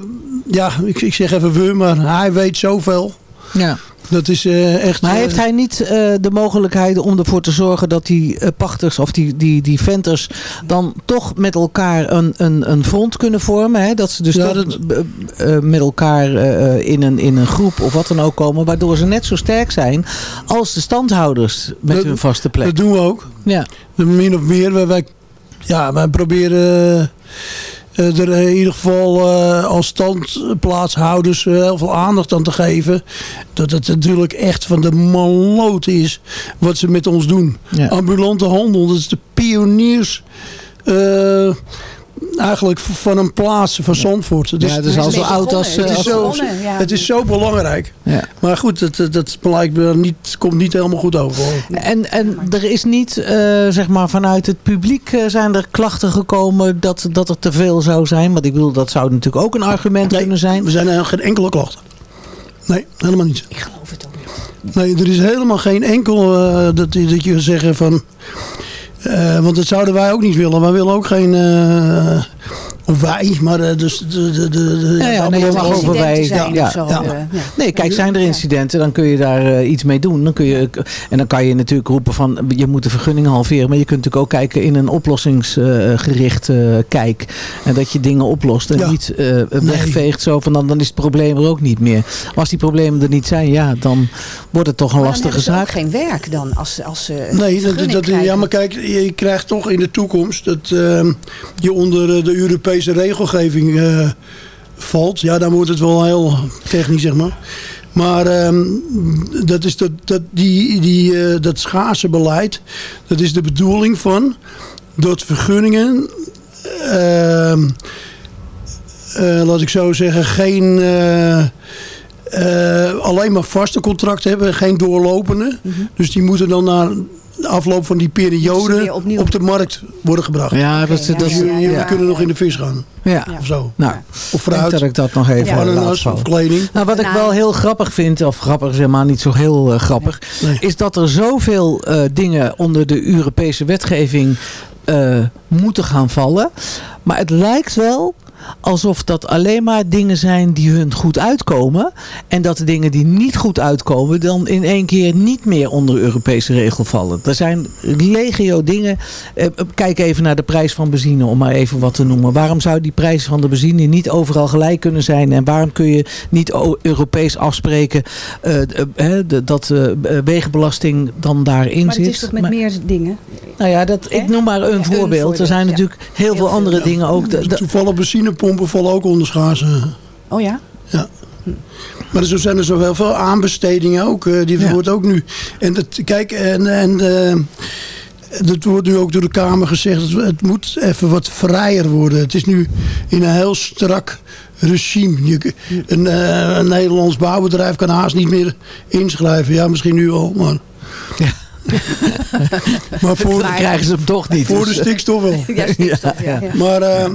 ja, ik, ik zeg even we, maar hij weet zoveel. ja. Dat is eh, echt... Maar eh, heeft hij niet eh, de mogelijkheid om ervoor te zorgen dat die pachters of die, die, die venters dan toch met elkaar een, een, een front kunnen vormen? Hè? Dat ze dus Ja, toch dat- met elkaar in, een, in een groep of wat dan ook komen. Waardoor ze net zo sterk zijn als de standhouders met Dat- hun vaste plek. Dat doen we ook. Ja. Min of meer. Wij, wij, ja, wij proberen er in ieder geval eh, als standplaatshouders eh, heel veel aandacht aan te geven. Dat het natuurlijk echt van de maloot is wat ze met ons doen. Ja. Ambulante handel, dat is de pioniers... eh, eigenlijk van een plaats van Zandvoort. Het Ja, het is al zo oud als, het, eh, is zo, het is zo belangrijk. Ja. Maar goed, dat, dat, blijkbaar niet, komt niet helemaal goed over. hoor. En, en er is niet, eh, zeg maar, vanuit het publiek eh, zijn er klachten gekomen dat, dat er te veel zou zijn. Want ik bedoel, dat zou natuurlijk ook een argument Nee, kunnen zijn. Er zijn helemaal geen enkele klachten. Nee, helemaal niet. Ik geloof het ook niet. Nee, er is helemaal geen enkel eh, dat, dat je zeggen van... eh, want dat zouden wij ook niet willen. Wij willen ook geen... wij, maar eh, dus de, de, de, de, Ja, ja, nee, je mag over wij. Ja, of zo, ja. eh, ja. Nee, kijk, zijn er incidenten, dan kun je daar eh, iets mee doen. Dan kun je, en dan kan je natuurlijk roepen van, je moet de vergunning halveren. Maar je kunt natuurlijk ook kijken in een oplossingsgericht eh, kijk. En dat je dingen oplost en Ja. niet eh, wegveegt zo van, dan, dan is het probleem er ook niet meer. Als die problemen er niet zijn, ja, dan wordt het toch een Maar lastige hebben ze ook zaak. geen werk dan als, als ze Nee, dat, dat, ja, maar kijk, je krijgt toch in de toekomst dat eh, je onder de Europese regelgeving eh, valt. Ja, dan wordt het wel heel technisch, zeg maar. Maar ehm, dat, is dat, dat, die, die, eh, dat schaarse beleid, dat is de bedoeling van dat vergunningen, ehm, eh, laat ik zo zeggen, geen... alleen maar vaste contracten hebben, geen doorlopende. Dus die moeten dan na de afloop van die periode op de markt worden gebracht. Ja, dat, ja, dat, Dus jullie ja, ja. kunnen nog in de vis gaan. ja. Of zo. Nou, Of fruit, dat ik dat nog even laat ananas, of kleding. Nou, wat ik Nou. wel heel grappig vind, of grappig is helemaal niet zo heel eh, grappig, Nee. is dat er zoveel eh, dingen onder de Europese wetgeving eh, moeten gaan vallen. Maar het lijkt wel alsof dat alleen maar dingen zijn die hun goed uitkomen. En dat de dingen die niet goed uitkomen dan in één keer niet meer onder de Europese regel vallen. Er zijn legio dingen. Eh, kijk even naar de prijs van benzine om maar even wat te noemen. Waarom zou die prijs van de benzine niet overal gelijk kunnen zijn? En waarom kun je niet Europees afspreken eh, eh, de- dat eh, wegenbelasting dan daarin Maar zit? het is toch met Maar- meer dingen? nou ja, dat, ik noem maar een voorbeeld. Er zijn natuurlijk heel, veel andere dingen ook. De- de- Toevallig benzinepompen vallen ook onder schaarse. Oh ja? Maar zo zijn er zo heel veel aanbestedingen ook. eh, die Ja. wordt ook nu. En dat, kijk, en, en eh, dat wordt nu ook door de Kamer gezegd. Het, het moet even wat vrijer worden. Het is nu in een heel strak regime. Je, een, eh, een Nederlands bouwbedrijf kan haast niet meer inschrijven. Ja, misschien nu al, maar. maar voor, dan krijgen ze hem toch niet. voor de stikstof wel. Ja, stikstof, ja. ja. Maar eh,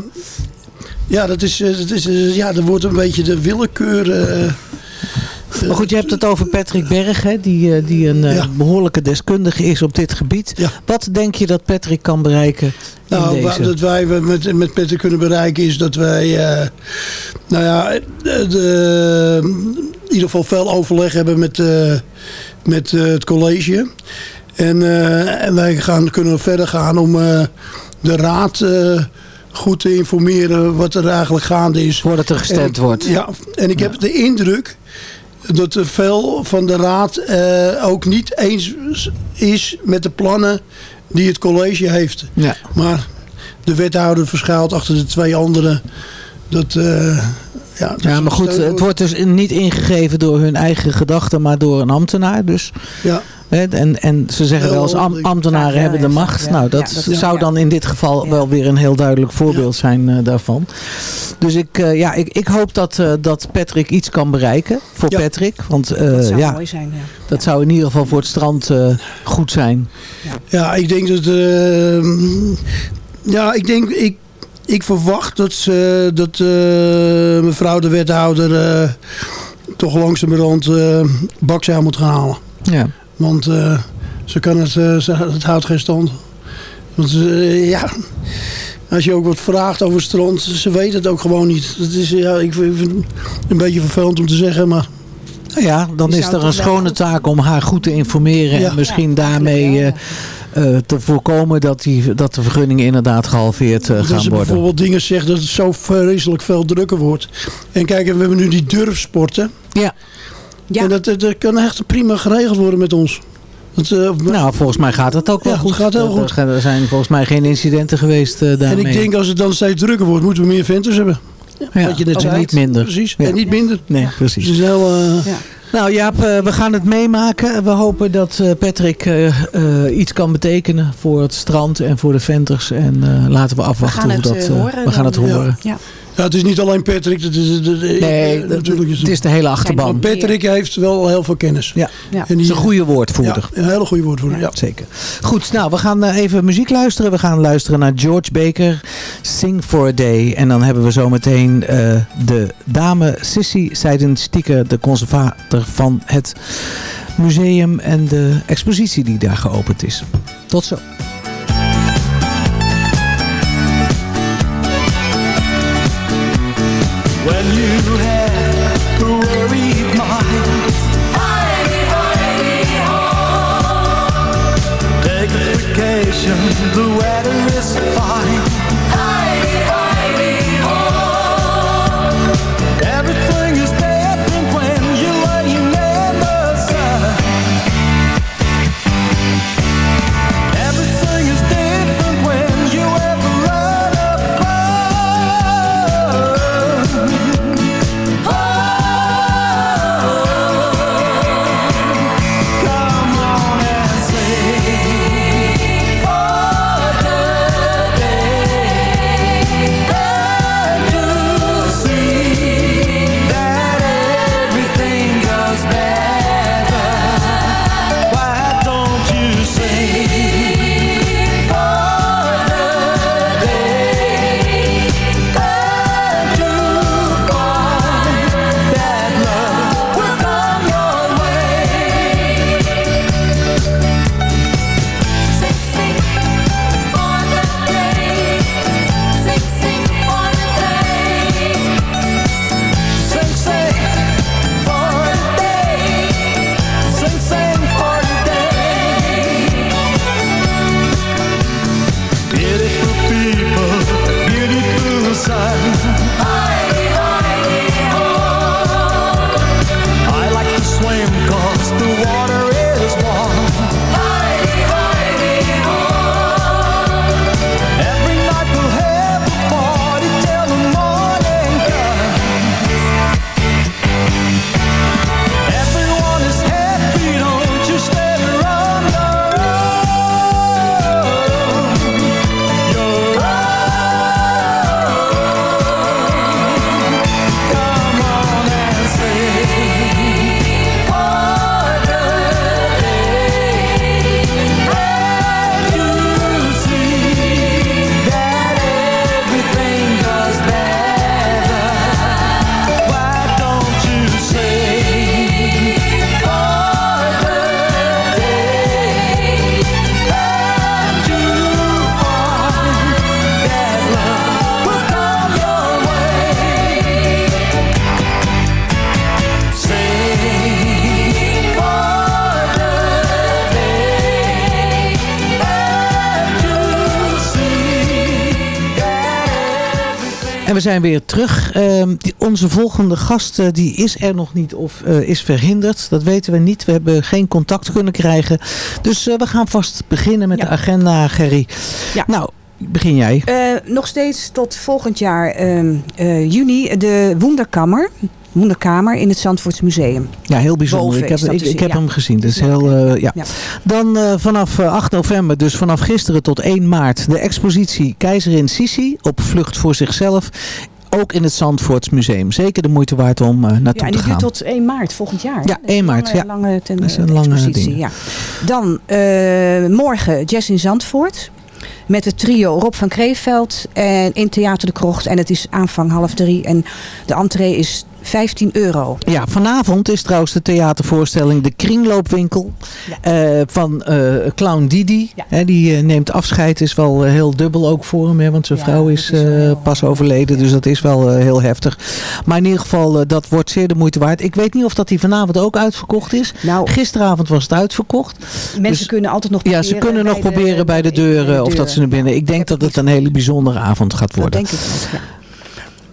ja, dat is, eh, dat is, eh, ja, er wordt een beetje de willekeur. eh, Maar goed, je hebt het over Patrick Berg, hè, die, die een eh, Ja. behoorlijke deskundige is op dit gebied. Ja. Wat denk je dat Patrick kan bereiken in Nou, wa- deze? dat wij met, met Petter kunnen bereiken is dat wij, nou ja, de, in ieder geval veel overleg hebben met, met het college. En, en wij gaan, kunnen verder gaan om de raad goed te informeren wat er eigenlijk gaande is. Voordat er gestemd En- wordt. Ja, en ik heb de indruk dat er veel van de raad eh, ook niet eens is met de plannen die het college heeft. Ja. Maar de wethouder verschuilt achter de twee anderen. Dat, eh, ja, dat Ja, maar goed, het wordt dus niet ingegeven door hun eigen gedachten, maar door een ambtenaar. Dus, Ja, en, en ze zeggen wel eens, handig. ambtenaren hebben de macht. Nou, dat, zou dan in dit geval wel weer een heel duidelijk voorbeeld zijn eh, daarvan. Dus ik, eh, ja, ik, ik hoop dat, eh, dat Patrick iets kan bereiken voor. Patrick. Want Dat zou ja, mooi zijn, ja. dat zou in ieder geval voor het strand goed zijn. ja ik denk dat... eh, ja, ik denk... Ik, ik verwacht dat, ze, dat mevrouw de wethouder... toch langzamerhand eh bakzeil moet gaan halen. Ja. Want eh, ze kan het, eh, ze, het houdt geen stand. Want eh, ja, als je ook wat vraagt over strand, ze weet het ook gewoon niet. Dat is, ja, ik vind het een beetje vervelend om te zeggen, maar Nou ja, dan Je is er toch een schone taak om haar goed te informeren. Ja. En misschien Ja, daarmee eh, eh, te voorkomen dat, die, dat de vergunningen inderdaad gehalveerd eh, dat gaan ze worden. bijvoorbeeld dingen zegt dat het zo vreselijk veel drukker wordt. En kijk, we hebben nu die durfsporten. Ja. Ja. En dat, kan echt prima geregeld worden met ons. Dat, eh, Nou, volgens mij gaat het ook wel Ja, het goed. gaat heel Er- goed. Er zijn volgens mij geen incidenten geweest eh, daarmee. en ik denk als het dan steeds drukker wordt, moeten we meer venters hebben. ja, wat je net zei. niet minder. Precies, Ja. en niet minder. Nee, Dus precies. heel... eh, Ja. Nou Jaap, eh, we gaan het meemaken. We hopen dat eh, Patrick eh, eh, iets kan betekenen voor het strand en voor de venters. En eh, laten we afwachten gaan hoe het, dat... eh, eh, horen we gaan het horen. Ja. Ja, het is niet alleen Patrick. Het is, het is- Nee, eh, dat- natuurlijk is het is de hele achterban. Maar Patrick heeft wel heel veel kennis. Ja, Ja. En het is een goede woordvoerder. Ja, een hele goede woordvoerder. Ja. Zeker. Goed, nou, we gaan eh, even muziek luisteren. We gaan luisteren naar George Baker, Sing for a Day. En dan hebben we zometeen eh de dame Sissy Seidenstieker, de conservator van het museum en de expositie die daar geopend is. Tot zo. Zijn weer terug. Ehm, die- onze volgende gast eh, die is er nog niet of eh, is verhinderd. Dat weten we niet. We hebben geen contact kunnen krijgen. Dus eh, we gaan vast beginnen met de agenda, Gerry. Nou, begin jij. Nog steeds tot volgend jaar ehm, eh, juni de Wonderkammer. Wonderkamer in het Zandvoorts Museum. Ja, heel bijzonder. Boven ik heb, ik, ik ja. hem gezien. Dat is heel, eh, ja. Ja. Dan eh, vanaf eh, 8 november, dus vanaf gisteren tot 1 maart, de expositie Keizerin Sissi op vlucht voor zichzelf. Ook in het Zandvoorts Museum. Zeker de moeite waard om eh, naartoe Ja, te die gaan. tot 1 maart volgend jaar. Ja, 1 maart. Lange, ja. lange ten, Dat is een eh, lange expositie, ding. ja. Dan eh, morgen Jazz in Zandvoort. Met het trio Rob van Kreeveld en in Theater de Krocht. En het is aanvang half drie. En de entree is 15 euro. Ja, vanavond is trouwens de theatervoorstelling De Kringloopwinkel eh, van eh, Clown Didi. Hè, die eh, neemt afscheid, is wel heel dubbel ook voor hem, hè, want zijn vrouw is, pas overleden. Dus dat is wel heel heftig. Maar in ieder geval, dat wordt zeer de moeite waard. Ik weet niet of dat die vanavond ook uitverkocht is. Gisteravond was het uitverkocht. Nou, Mensen Dus- kunnen altijd nog Ja, proberen ze kunnen nog bij de- proberen bij de deuren of dat ze naar binnen. Ik denk dat het een hele bijzondere avond gaat worden. denk ik ook, ja.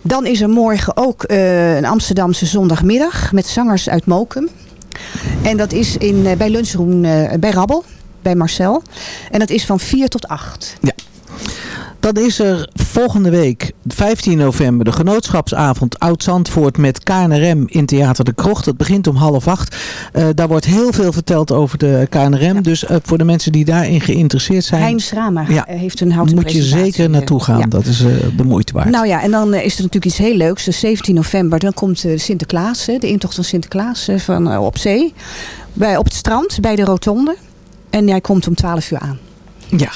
Dan is er morgen ook eh, een Amsterdamse zondagmiddag met zangers uit Mokum. En dat is in, eh, bij Lunchroom eh, bij Rabbel, bij Marcel. En dat is van 4 tot 8. Ja. Dan is er volgende week, 15 november, de genootschapsavond Oud-Zandvoort met KNRM in Theater de Krocht. Dat begint om half acht. Eh, daar wordt heel veel verteld over de KNRM. Dus eh, voor de mensen die daarin geïnteresseerd zijn, Heinz Rama Ja. eh, heeft een houten moet je zeker naartoe gaan. ja. Dat is eh, de moeite waard. Nou ja, en dan is er natuurlijk iets heel leuks. Dus 17 november, dan komt Sinterklaas, de intocht van Sinterklaas van, op zee. Bij, op het strand, bij de rotonde. En hij komt om 12 uur aan. Ja,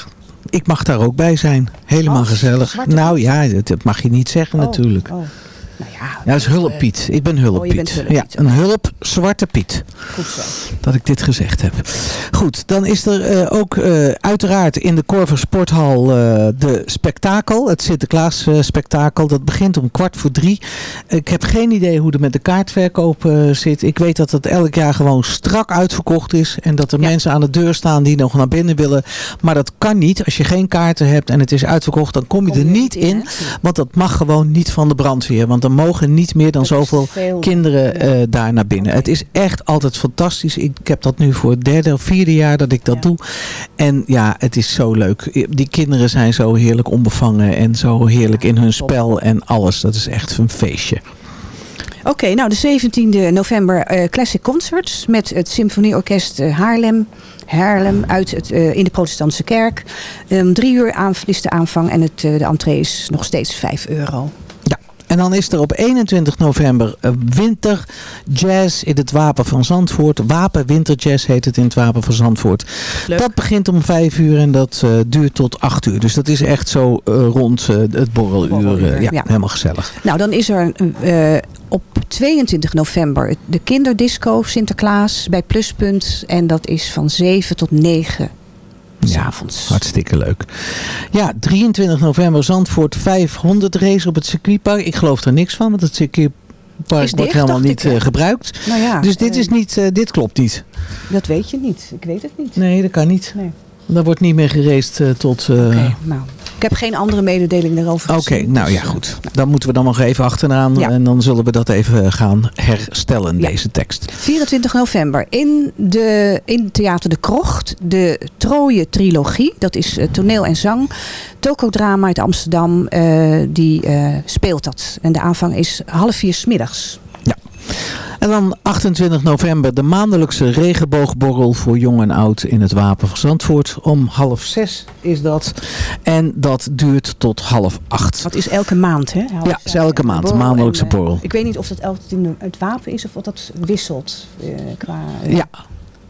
ik mag daar ook bij zijn. Helemaal Oh, gezellig. Nou ja, dat, dat mag je niet zeggen Oh, natuurlijk. oh. Nou ja, Ja, dat is hulppiet. Ik ben Oh, bent hulppiet. Ja, een hulp zwarte Piet. goed zo. dat ik dit gezegd heb. Goed, dan is er eh, ook eh, uiteraard in de Korver Sporthal eh, de spektakel. Het Sinterklaas eh, spektakel. Dat begint om kwart voor drie. Ik heb geen idee hoe het met de kaartverkoop eh, zit. Ik weet dat het elk jaar gewoon strak uitverkocht is. En dat er mensen aan de deur staan die nog naar binnen willen. Maar dat kan niet. Als je geen kaarten hebt en het is uitverkocht, dan kom je er niet in. Want dat mag gewoon niet van de brandweer. Want er mogen niet meer dan zoveel veel. kinderen eh, daar naar binnen. Het is echt altijd fantastisch. Ik heb dat nu voor het derde of vierde jaar dat ik dat doe. En ja, het is zo leuk. Die kinderen zijn zo heerlijk onbevangen en zo heerlijk in hun spel en alles. Dat is echt een feestje. Oké, nou de 17e november eh, Classic Concerts met het Symfonieorkest eh, Haarlem. Haarlem uit het, in de protestantse kerk. Om drie uur aan, is de aanvang en het, de entree is nog steeds 5 euro. En dan is er op 21 november eh, winterjazz in het Wapen van Zandvoort. Wapen Winterjazz heet het in het Wapen van Zandvoort. Dat begint om 5 uur en dat eh, duurt tot 8 uur. Dus dat is echt zo eh, rond het borreluur. Borreluur, ja, ja. helemaal gezellig. Nou, dan is er op 22 november de kinderdisco Sinterklaas bij Pluspunt. En dat is van 7 tot 9 Ja, hartstikke leuk. Ja, 23 november Zandvoort 500 race op het circuitpark. Ik geloof er niks van, want het circuitpark wordt helemaal niet ik, eh, gebruikt. Nou ja, dus dit, eh, is niet, eh, dit klopt niet. Dat weet je niet. Ik weet het niet. Nee, dat kan niet. Nee. Daar wordt niet meer eh, tot... Oké, Nou, heb geen andere mededeling daarover gezien. nou dus, ja, eh, goed. Dan moeten we dan nog even achteraan. Ja. En dan zullen we dat even gaan herstellen, deze tekst. 24 november in, de, in Theater de Krocht. De Trooie Trilogie. Dat is eh, toneel en zang. Tokodrama uit Amsterdam. eh, die eh, speelt dat. En de aanvang is half vier 's middags. En dan 28 november de maandelijkse regenboogborrel voor jong en oud in het Wapen van Zandvoort. Om half zes is dat. En dat duurt tot half acht. Dat is elke maand, hè? Half Ja, is elke maand, borrel maandelijkse en, eh, borrel. Ik weet niet of dat altijd in het wapen is of wat dat wisselt. eh, qua, Ja.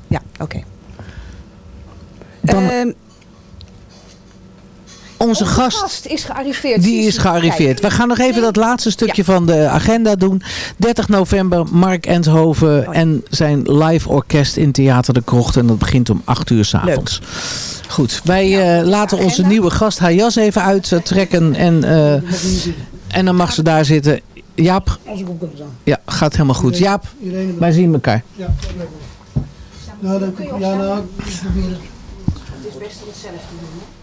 Ja, oké. Dan- Ehm, Onze gast, is gearriveerd. die is gearriveerd. We gaan nog even dat laatste stukje van de agenda doen. 30 november, Mark Endhoven en zijn live orkest in Theater de Krocht. En dat begint om 8 uur s'avonds. Goed, wij eh, laten onze nieuwe gast haar jas even uittrekken. En, eh, en dan mag ze daar zitten. Jaap, Als ik op kan staan. ja, gaat helemaal goed. Jaap, wij zien elkaar. Ja. Nou, dan, ja, nou, ik probeer het. Het is best om het zelf te doen.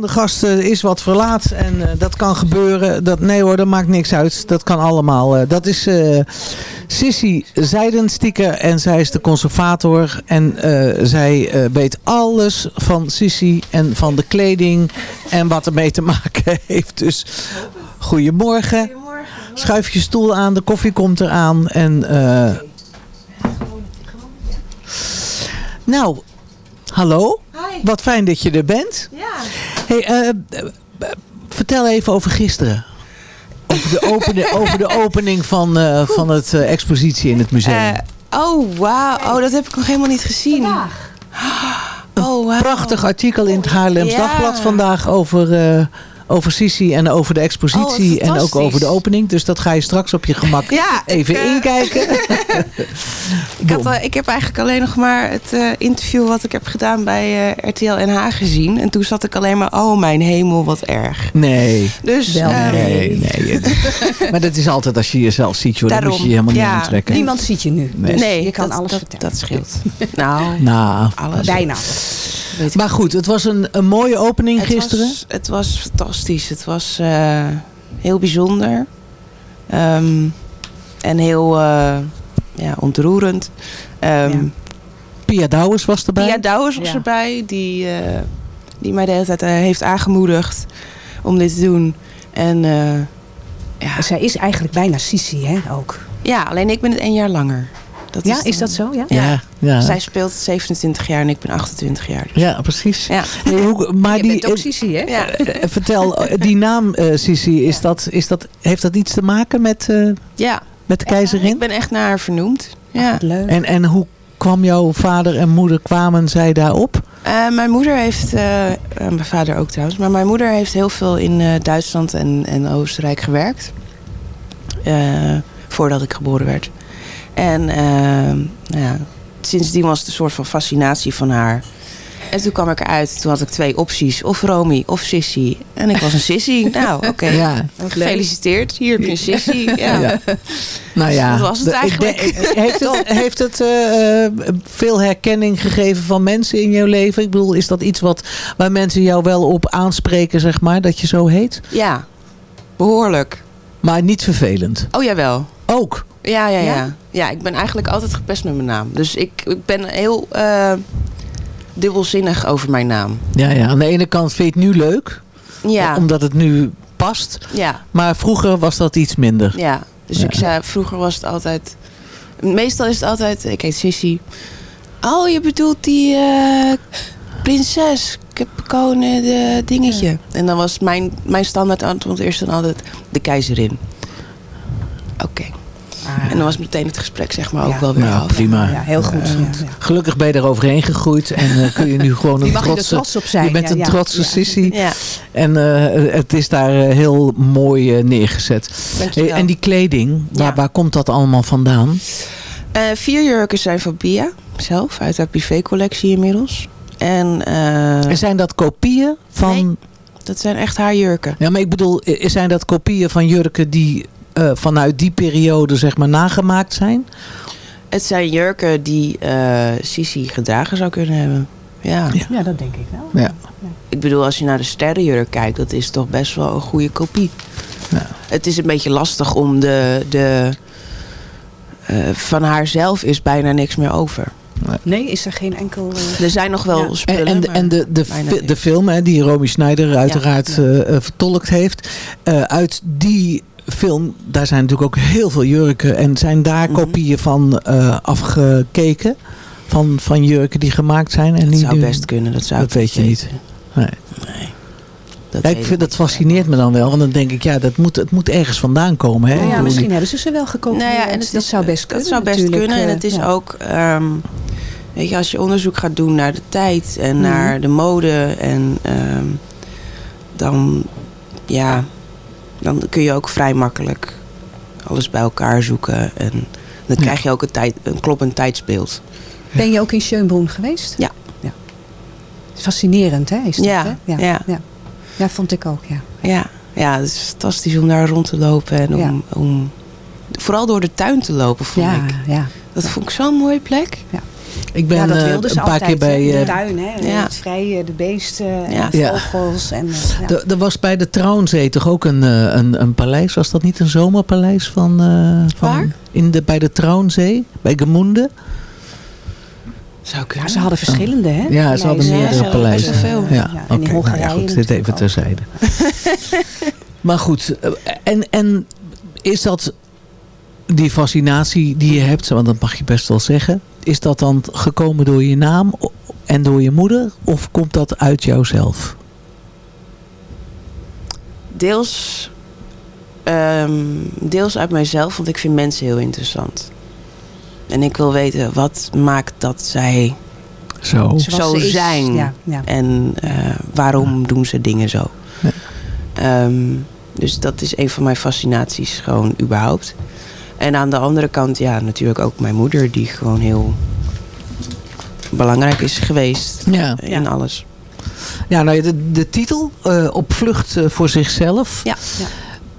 De gast eh, is wat verlaat en eh, dat kan gebeuren. Dat, nee hoor, dat maakt niks uit. Dat kan allemaal. Eh, dat is eh Sissy Zijdenstieker en zij is de conservator. En zij weet alles van Sissy en van de kleding en wat ermee te maken heeft. Dus goedemorgen. Schuif je stoel aan, de koffie komt eraan. En, nou, hallo. Wat fijn dat je er bent. Ja. Hey, eh, eh, vertel even over gisteren. Over de, openen, over de opening van, eh, van het eh, expositie in het museum. Eh, oh, wauw. Oh, dat heb ik nog helemaal niet gezien. Oh, wauw. Prachtig artikel in het Haarlems Ja. Dagblad vandaag over, eh, over Sissi en over de expositie Oh, en ook over de opening. Dus dat ga je straks op je gemak Ja, even ik, eh, inkijken. Ik, had, ik heb eigenlijk alleen nog maar het eh, interview wat ik heb gedaan bij eh, RTL NH gezien. En toen zat ik alleen maar, oh mijn hemel, wat erg. Nee. Dus, Wel, eh, Nee, nee. maar dat is altijd als je jezelf ziet, joh. Dan moet je je helemaal niet aantrekken. Niemand ziet je nu. Nee. Dus Nee, je kan dat, alles dat, vertellen. dat scheelt. nou, Nou, alles. Bijna. Weet ik maar goed, het was een, een mooie opening Het gisteren. Was, het was fantastisch. Het was eh, heel bijzonder. Ehm, en heel eh, ja, ontroerend. Ehm, Ja. Pia Douwers was erbij. Pia Douwers was Ja. erbij. Die, eh, die mij de hele tijd heeft aangemoedigd om dit te doen. En eh, ja, Zij is eigenlijk bijna Sissi, hè, ook. ja, alleen ik ben het één jaar langer. Dat Ja, is dat zo? Ja? Ja, ja. Zij speelt 27 jaar en ik ben 28 jaar. Dus. ja precies. Ja. Nee, hoe, maar Je die, bent ook eh, Sissi, hè? Ja. eh, vertel, eh, die naam eh Sissi, is dat, is dat, heeft dat iets te maken met, eh, ja, met de ik keizerin? ben echt naar haar vernoemd. Ja. Leuk. En, en hoe kwam jouw vader en moeder, kwamen zij daarop? Eh, mijn moeder heeft, eh, eh, mijn vader ook trouwens, maar mijn moeder heeft heel veel in eh, Duitsland en, en Oostenrijk gewerkt. Eh, voordat ik geboren werd. En nou ja, sindsdien was het een soort van fascinatie van haar. En toen kwam ik eruit, toen had ik twee opties. Of Romy of Sissy. En ik was een Sissy. Nou, oké. Ja. Gefeliciteerd, hier heb je een Sissy. Ja. Ja. Nou ja, Dat was het eigenlijk. heeft het, heeft het eh, eh, veel herkenning gegeven van mensen in jouw leven? Ik bedoel, is dat iets wat, waar mensen jou wel op aanspreken, zeg maar, dat je zo heet? ja, behoorlijk. Maar niet vervelend. Oh jawel. Ook. Ja, ja, ja. Ja? Ja, ik ben eigenlijk altijd gepest met mijn naam. Dus ik, ik ben heel eh, dubbelzinnig over mijn naam. Ja, ja, aan de ene kant vind je het nu leuk, Ja, omdat het nu past. ja, Maar vroeger was dat iets minder. ja. Dus ik zei, vroeger was het altijd... Meestal is het altijd, ik heet Sissy. Oh, je bedoelt die eh, prinses. Ik heb konen de dingetje. En dan was mijn, mijn standaard antwoord eerst dan altijd de keizerin. Oké. En dan was meteen het gesprek zeg maar ook Ja. wel weer Nou, af. prima. Ja, heel goed. Ja, ja. Gelukkig ben je er overheen gegroeid en eh, kun je nu gewoon een er trotse... trots op zijn. Je bent ja, een ja, trotse ja. sissy. Ja, En eh, het is daar eh, heel mooi neergezet. dankjewel. En die kleding, waar, Ja. waar komt dat allemaal vandaan? Eh, vier jurken zijn van Pia zelf, uit haar privécollectie inmiddels. En eh, En zijn dat kopieën van... Nee. dat zijn echt haar jurken. Ja, maar ik bedoel, zijn dat kopieën van jurken die eh, vanuit die periode zeg maar nagemaakt zijn? Het zijn jurken die eh Sisi gedragen zou kunnen hebben. Ja. Ja, dat denk ik wel. Ja. Ik bedoel, als je naar de sterrenjurk kijkt, dat is toch best wel een goede kopie. Ja. Het is een beetje lastig om de... de eh, van haarzelf is bijna niks meer over. Nee, is er geen enkel... Er zijn nog wel Ja. En, spullen. en, de, maar en de, de, bijna fi- niks. de film hè, die Romy Schneider uiteraard ja. vertolkt heeft. eh, uit die film, daar zijn natuurlijk ook heel veel jurken. En zijn daar Mhm. kopieën van eh, afgekeken? Van, van jurken die gemaakt zijn? En Dat die zou nu- best kunnen, dat zou Dat weet je niet. Nee. Nee. Dat Ja, ik vind dat fascineert me dan wel. Want dan denk ik, ja, dat moet, het moet ergens vandaan komen. Hè? Nou ja, misschien hebben ze ze wel gekopieerd. Nou ja, en het dat is- zou best kunnen. Dat zou best natuurlijk, kunnen. En het is ja. ook, ehm, weet je, als je onderzoek gaat doen naar de tijd en Mhm. naar de mode en ehm, dan, ja, dan kun je ook vrij makkelijk alles bij elkaar zoeken en dan Ja. krijg je ook een, tijd, een kloppend tijdsbeeld. Ben je ook in Schönbrunn geweest? Ja. ja. Fascinerend, hè? Is dat, Ja, hè? ja. ja. ja. Ja, vond ik ook, ja. Ja, ja, het is fantastisch om daar rond te lopen en om, Ja. om vooral door de tuin te lopen, vond Ja, ik. ja. Dat vond ik zo'n mooie plek. Ik ben ja, dat eh, wilden ze een paar altijd, keer bij... eh, de tuin, hè? Ja. Het vrije, de beesten, Ja. en de Ja. vogels. En, eh, ja. Er er was bij de Trouwenzee toch ook een, eh, een, een paleis? Was dat niet een zomerpaleis van... eh, van Waar? In de, bij de Trouwenzee? Bij Gemoende? Zou Ja, ze hadden verschillende, hè? Ja, ze hadden Ja, meerdere ze hadden paleizen. veel. Ja, Ja, in. Hongarije Nou ja, goed, dit even terzijde. maar goed, eh, en, en is dat die fascinatie die je hebt, want dat mag je best wel zeggen, is dat dan gekomen door je naam en door je moeder? Of komt dat uit jouzelf? Deels, ehm, deels uit mijzelf, want ik vind mensen heel interessant. En ik wil weten wat maakt dat zij Zo. Zo zijn. Ja, ja. En eh, waarom doen ze dingen zo? Ja. Ehm, dus dat is een van mijn fascinaties, gewoon überhaupt. En aan de andere kant, ja, natuurlijk ook mijn moeder, die gewoon heel belangrijk is geweest Ja. in alles. Ja, nou ja, de, de titel, eh, Op vlucht eh, voor zichzelf. Ja,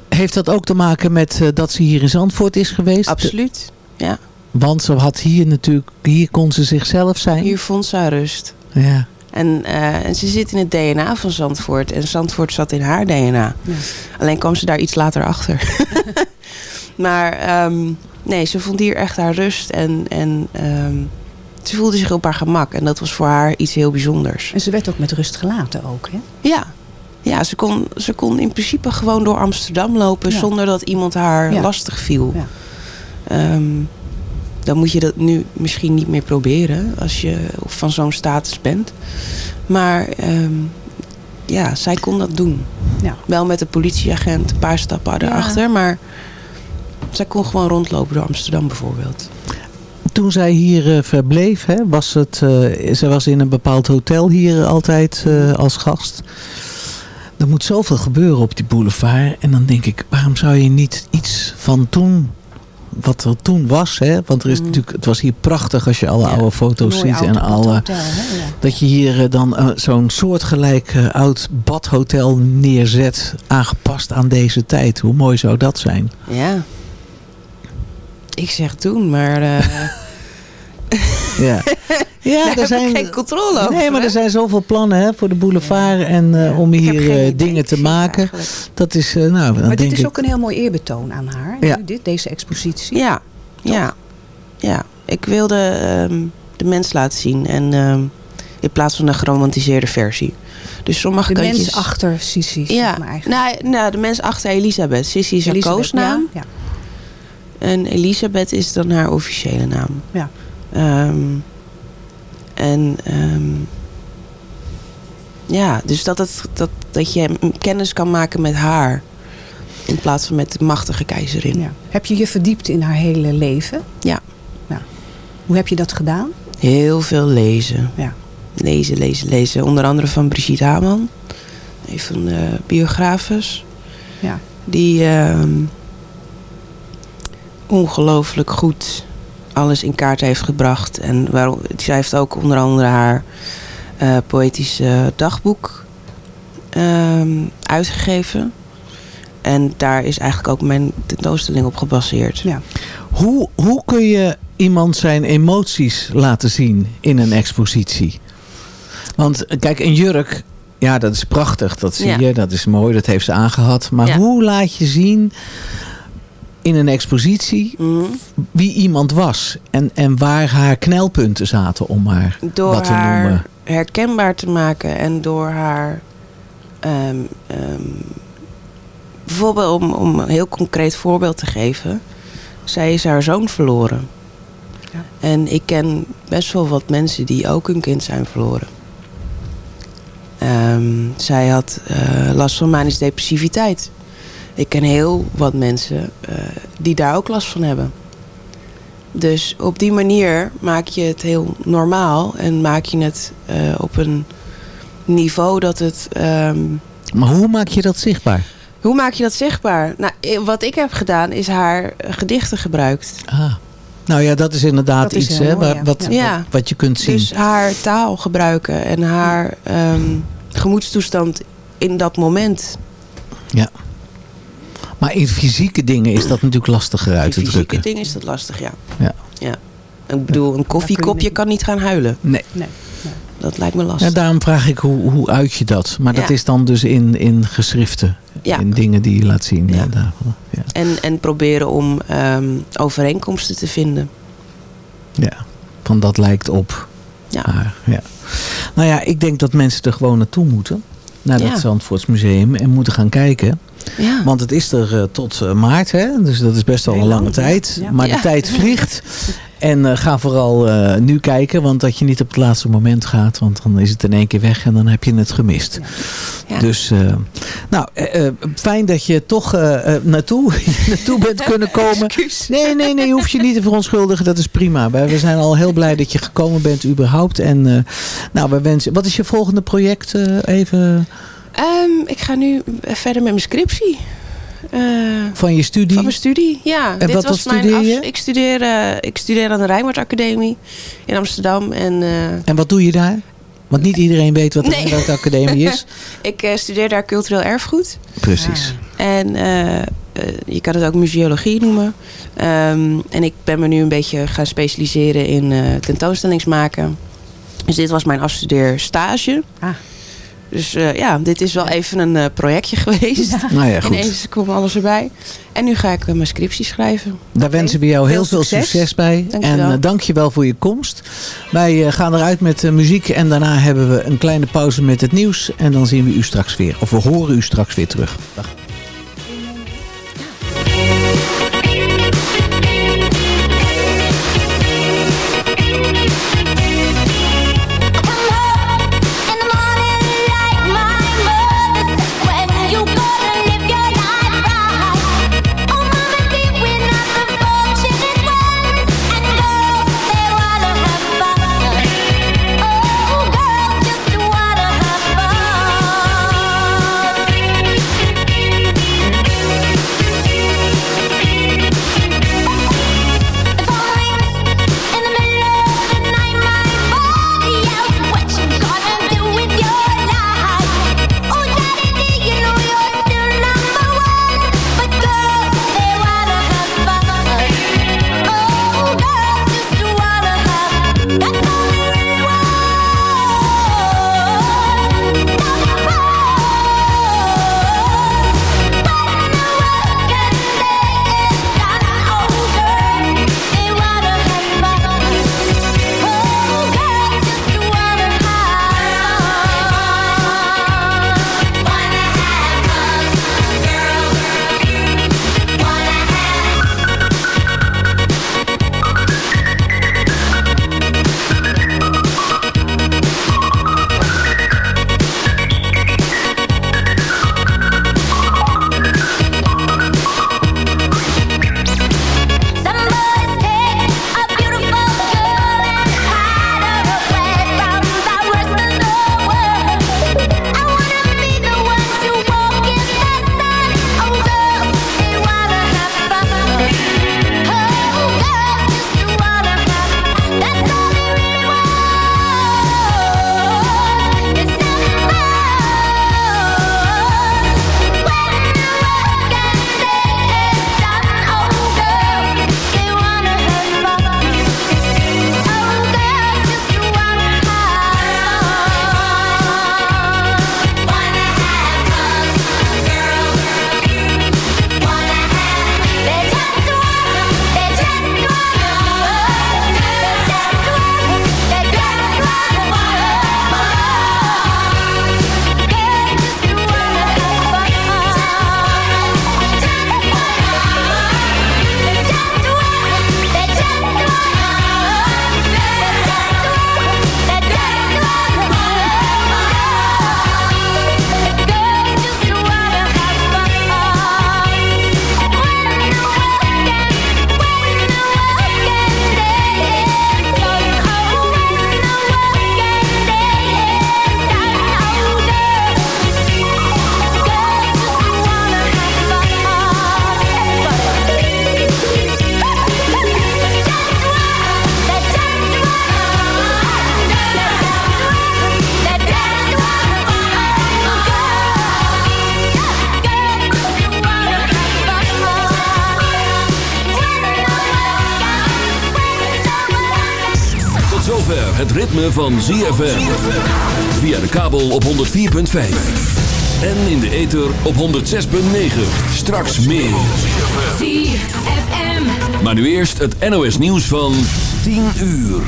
Heeft dat ook te maken met eh, dat ze hier in Zandvoort is geweest? absoluut. Ja, Want ze had hier natuurlijk, hier kon ze zichzelf zijn. hier vond ze haar rust. Ja. En, eh, en ze zit in het DNA van Zandvoort. En Zandvoort zat in haar DNA. Ja. Alleen kwam ze daar iets later achter. maar ehm, nee, ze vond hier echt haar rust. En, en ehm, ze voelde zich op haar gemak. En dat was voor haar iets heel bijzonders. En ze werd ook met rust gelaten ook, hè? Ja, ja ze, kon, ze kon in principe gewoon door Amsterdam lopen... Ja. zonder dat iemand haar Ja. lastig viel. Ja. Ehm, dan moet je dat nu misschien niet meer proberen... als je van zo'n status bent. Maar ja, zij kon dat doen. Ja. Wel met de politieagent, een paar stappen erachter. Maar zij kon gewoon rondlopen door Amsterdam bijvoorbeeld. Toen zij hier eh, verbleef, hè, was het, eh, ze was in een bepaald hotel hier altijd eh, als gast. Er moet zoveel gebeuren op die boulevard. En dan denk ik, waarom zou je niet iets van toen, wat er toen was, hè? want er is Mm. natuurlijk, het was hier prachtig als je alle Ja. oude foto's ziet en alle, hotel, hè? Ja. dat je hier dan zo'n soortgelijk oud badhotel neerzet, aangepast aan deze tijd. Hoe mooi zou dat zijn? Ja. Ik zeg toen, maar eh, Ja, ja daar heb ik geen controle over. Nee, maar hè? er zijn zoveel plannen hè, voor de boulevard en eh, om hier eh, idee dingen te maken. eigenlijk. Dat is, eh, nou, dan Maar denk dit is ik, ook een heel mooi eerbetoon aan haar, Ja. nu, dit, deze expositie. Ja, ja, ja. Ik wilde ehm, de mens laten zien. En ehm, in plaats van een geromantiseerde versie. Dus sommige De kantjes... mens achter Sissi, zeg Ja, maar eigenlijk. nou, nou, de mens achter Elisabeth. Sissy is haar Elisabeth, koosnaam. Ja, En Elisabeth is dan haar officiële naam. Ja. Ehm, en ehm, ja, dus dat, het, dat, dat je kennis kan maken met haar. In plaats van met de machtige keizerin. ja. Heb je je verdiept in haar hele leven? Ja. ja. Hoe heb je dat gedaan? Heel veel lezen. Ja. Lezen, lezen, lezen. Onder andere van Brigitte Haman. Een van de biografes. Ja. Die ehm, ongelooflijk goed alles in kaart heeft gebracht. En waarom, zij heeft ook onder andere haar eh, poëtische dagboek ehm, uitgegeven. En daar is eigenlijk ook mijn tentoonstelling op gebaseerd. Ja. hoe, hoe kun je iemand zijn emoties laten zien in een expositie? Want kijk, een jurk, ja, dat is prachtig. Dat zie Ja. je, dat is mooi, dat heeft ze aangehad. Maar Ja. hoe laat je zien in een expositie Mhm. wie iemand was? En, en waar haar knelpunten zaten om haar Door wat te haar noemen? herkenbaar te maken en door haar. ehm, ehm, bijvoorbeeld, om, om een heel concreet voorbeeld te geven. Zij is haar zoon verloren. Ja. En ik ken best wel wat mensen die ook hun kind zijn verloren. Ehm, zij had eh, last van manisch depressiviteit. Ik ken heel wat mensen eh, die daar ook last van hebben. Dus op die manier maak je het heel normaal en maak je het eh, op een niveau dat het. ehm, Maar hoe maak je dat zichtbaar? hoe maak je dat zichtbaar? Nou, wat ik heb gedaan is haar eh, gedichten gebruikt. Ah. Nou ja, dat is inderdaad Dat is iets hè, mooi, waar- ja. wat, Ja. wat, wat je kunt zien. Dus haar taal gebruiken en haar ehm, gemoedstoestand in dat moment. Maar in fysieke dingen is dat natuurlijk lastiger uit te In fysieke drukken. dingen is dat lastig, ja. Ja. ja. Ik bedoel, een koffiekopje kan niet gaan huilen. Nee. nee. Dat lijkt me Ja, lastig. daarom vraag ik hoe, hoe uit je dat. Maar dat is dan dus in, in geschriften. Ja. In dingen die je laat zien. Ja. Ja. En, en proberen om ehm, overeenkomsten te vinden. ja. Van dat lijkt op Ja. haar. Ja. Nou ja, ik denk dat mensen er gewoon naartoe moeten. Naar dat Ja. Zandvoortsmuseum. En moeten gaan kijken. Ja. Want het is er eh, tot eh, maart. Hè? Dus dat is best wel een lange tijd. Ja. Maar de tijd vliegt. En eh, ga vooral nu kijken. Want dat je niet op het laatste moment gaat. Want dan is het in één keer weg. En dan heb je het gemist. Dus, nou, fijn dat je toch naartoe, naartoe bent kunnen komen. Nee, nee, nee, je hoeft je niet te verontschuldigen. Dat is prima. We zijn al heel blij dat je gekomen bent überhaupt. En nou, we wensen... Wat is je volgende project? even Ehm, ik ga nu verder met mijn scriptie. Eh, van je studie? van mijn studie, ja. En wat- wat mijn studeer je? Ik studeer, eh, ik studeer aan de Rijnwaard Academie in Amsterdam. En eh, En wat doe je daar? Want niet iedereen weet wat de Nee. Rijnwaard Academie is. ik eh, studeer daar cultureel erfgoed. Precies. En eh, eh, je kan het ook museologie noemen. Ehm, en ik ben me nu een beetje gaan specialiseren in eh tentoonstellingsmaken. Dus dit was mijn afstudeerstage. Ah. Dus eh, ja, dit is wel even een eh, projectje geweest. Nou ja, goed. Ineens kwam alles erbij. En nu ga ik eh, mijn scriptie schrijven. Daar wensen we jou heel Veel veel succes, succes. bij. Dankjewel. En uh, dank je wel voor je komst. Wij uh, gaan eruit met uh, muziek en daarna hebben we een kleine pauze met het nieuws. En dan zien we u straks weer. Of we horen u straks weer terug. Dag. Van ZFM. Via de kabel op 104.5. En in de ether op 106.9. Straks meer. ZFM. Maar nu eerst het NOS nieuws van 10 uur.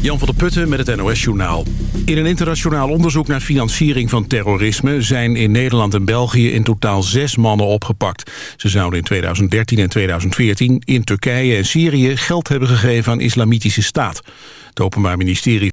Jan van der Putten met het NOS-journaal. In een internationaal onderzoek naar financiering van terrorisme... zijn in Nederland en België in totaal zes mannen opgepakt. Ze zouden in 2013 en 2014 in Turkije en Syrië... geld hebben gegeven aan islamitische staat. Het Openbaar Ministerie...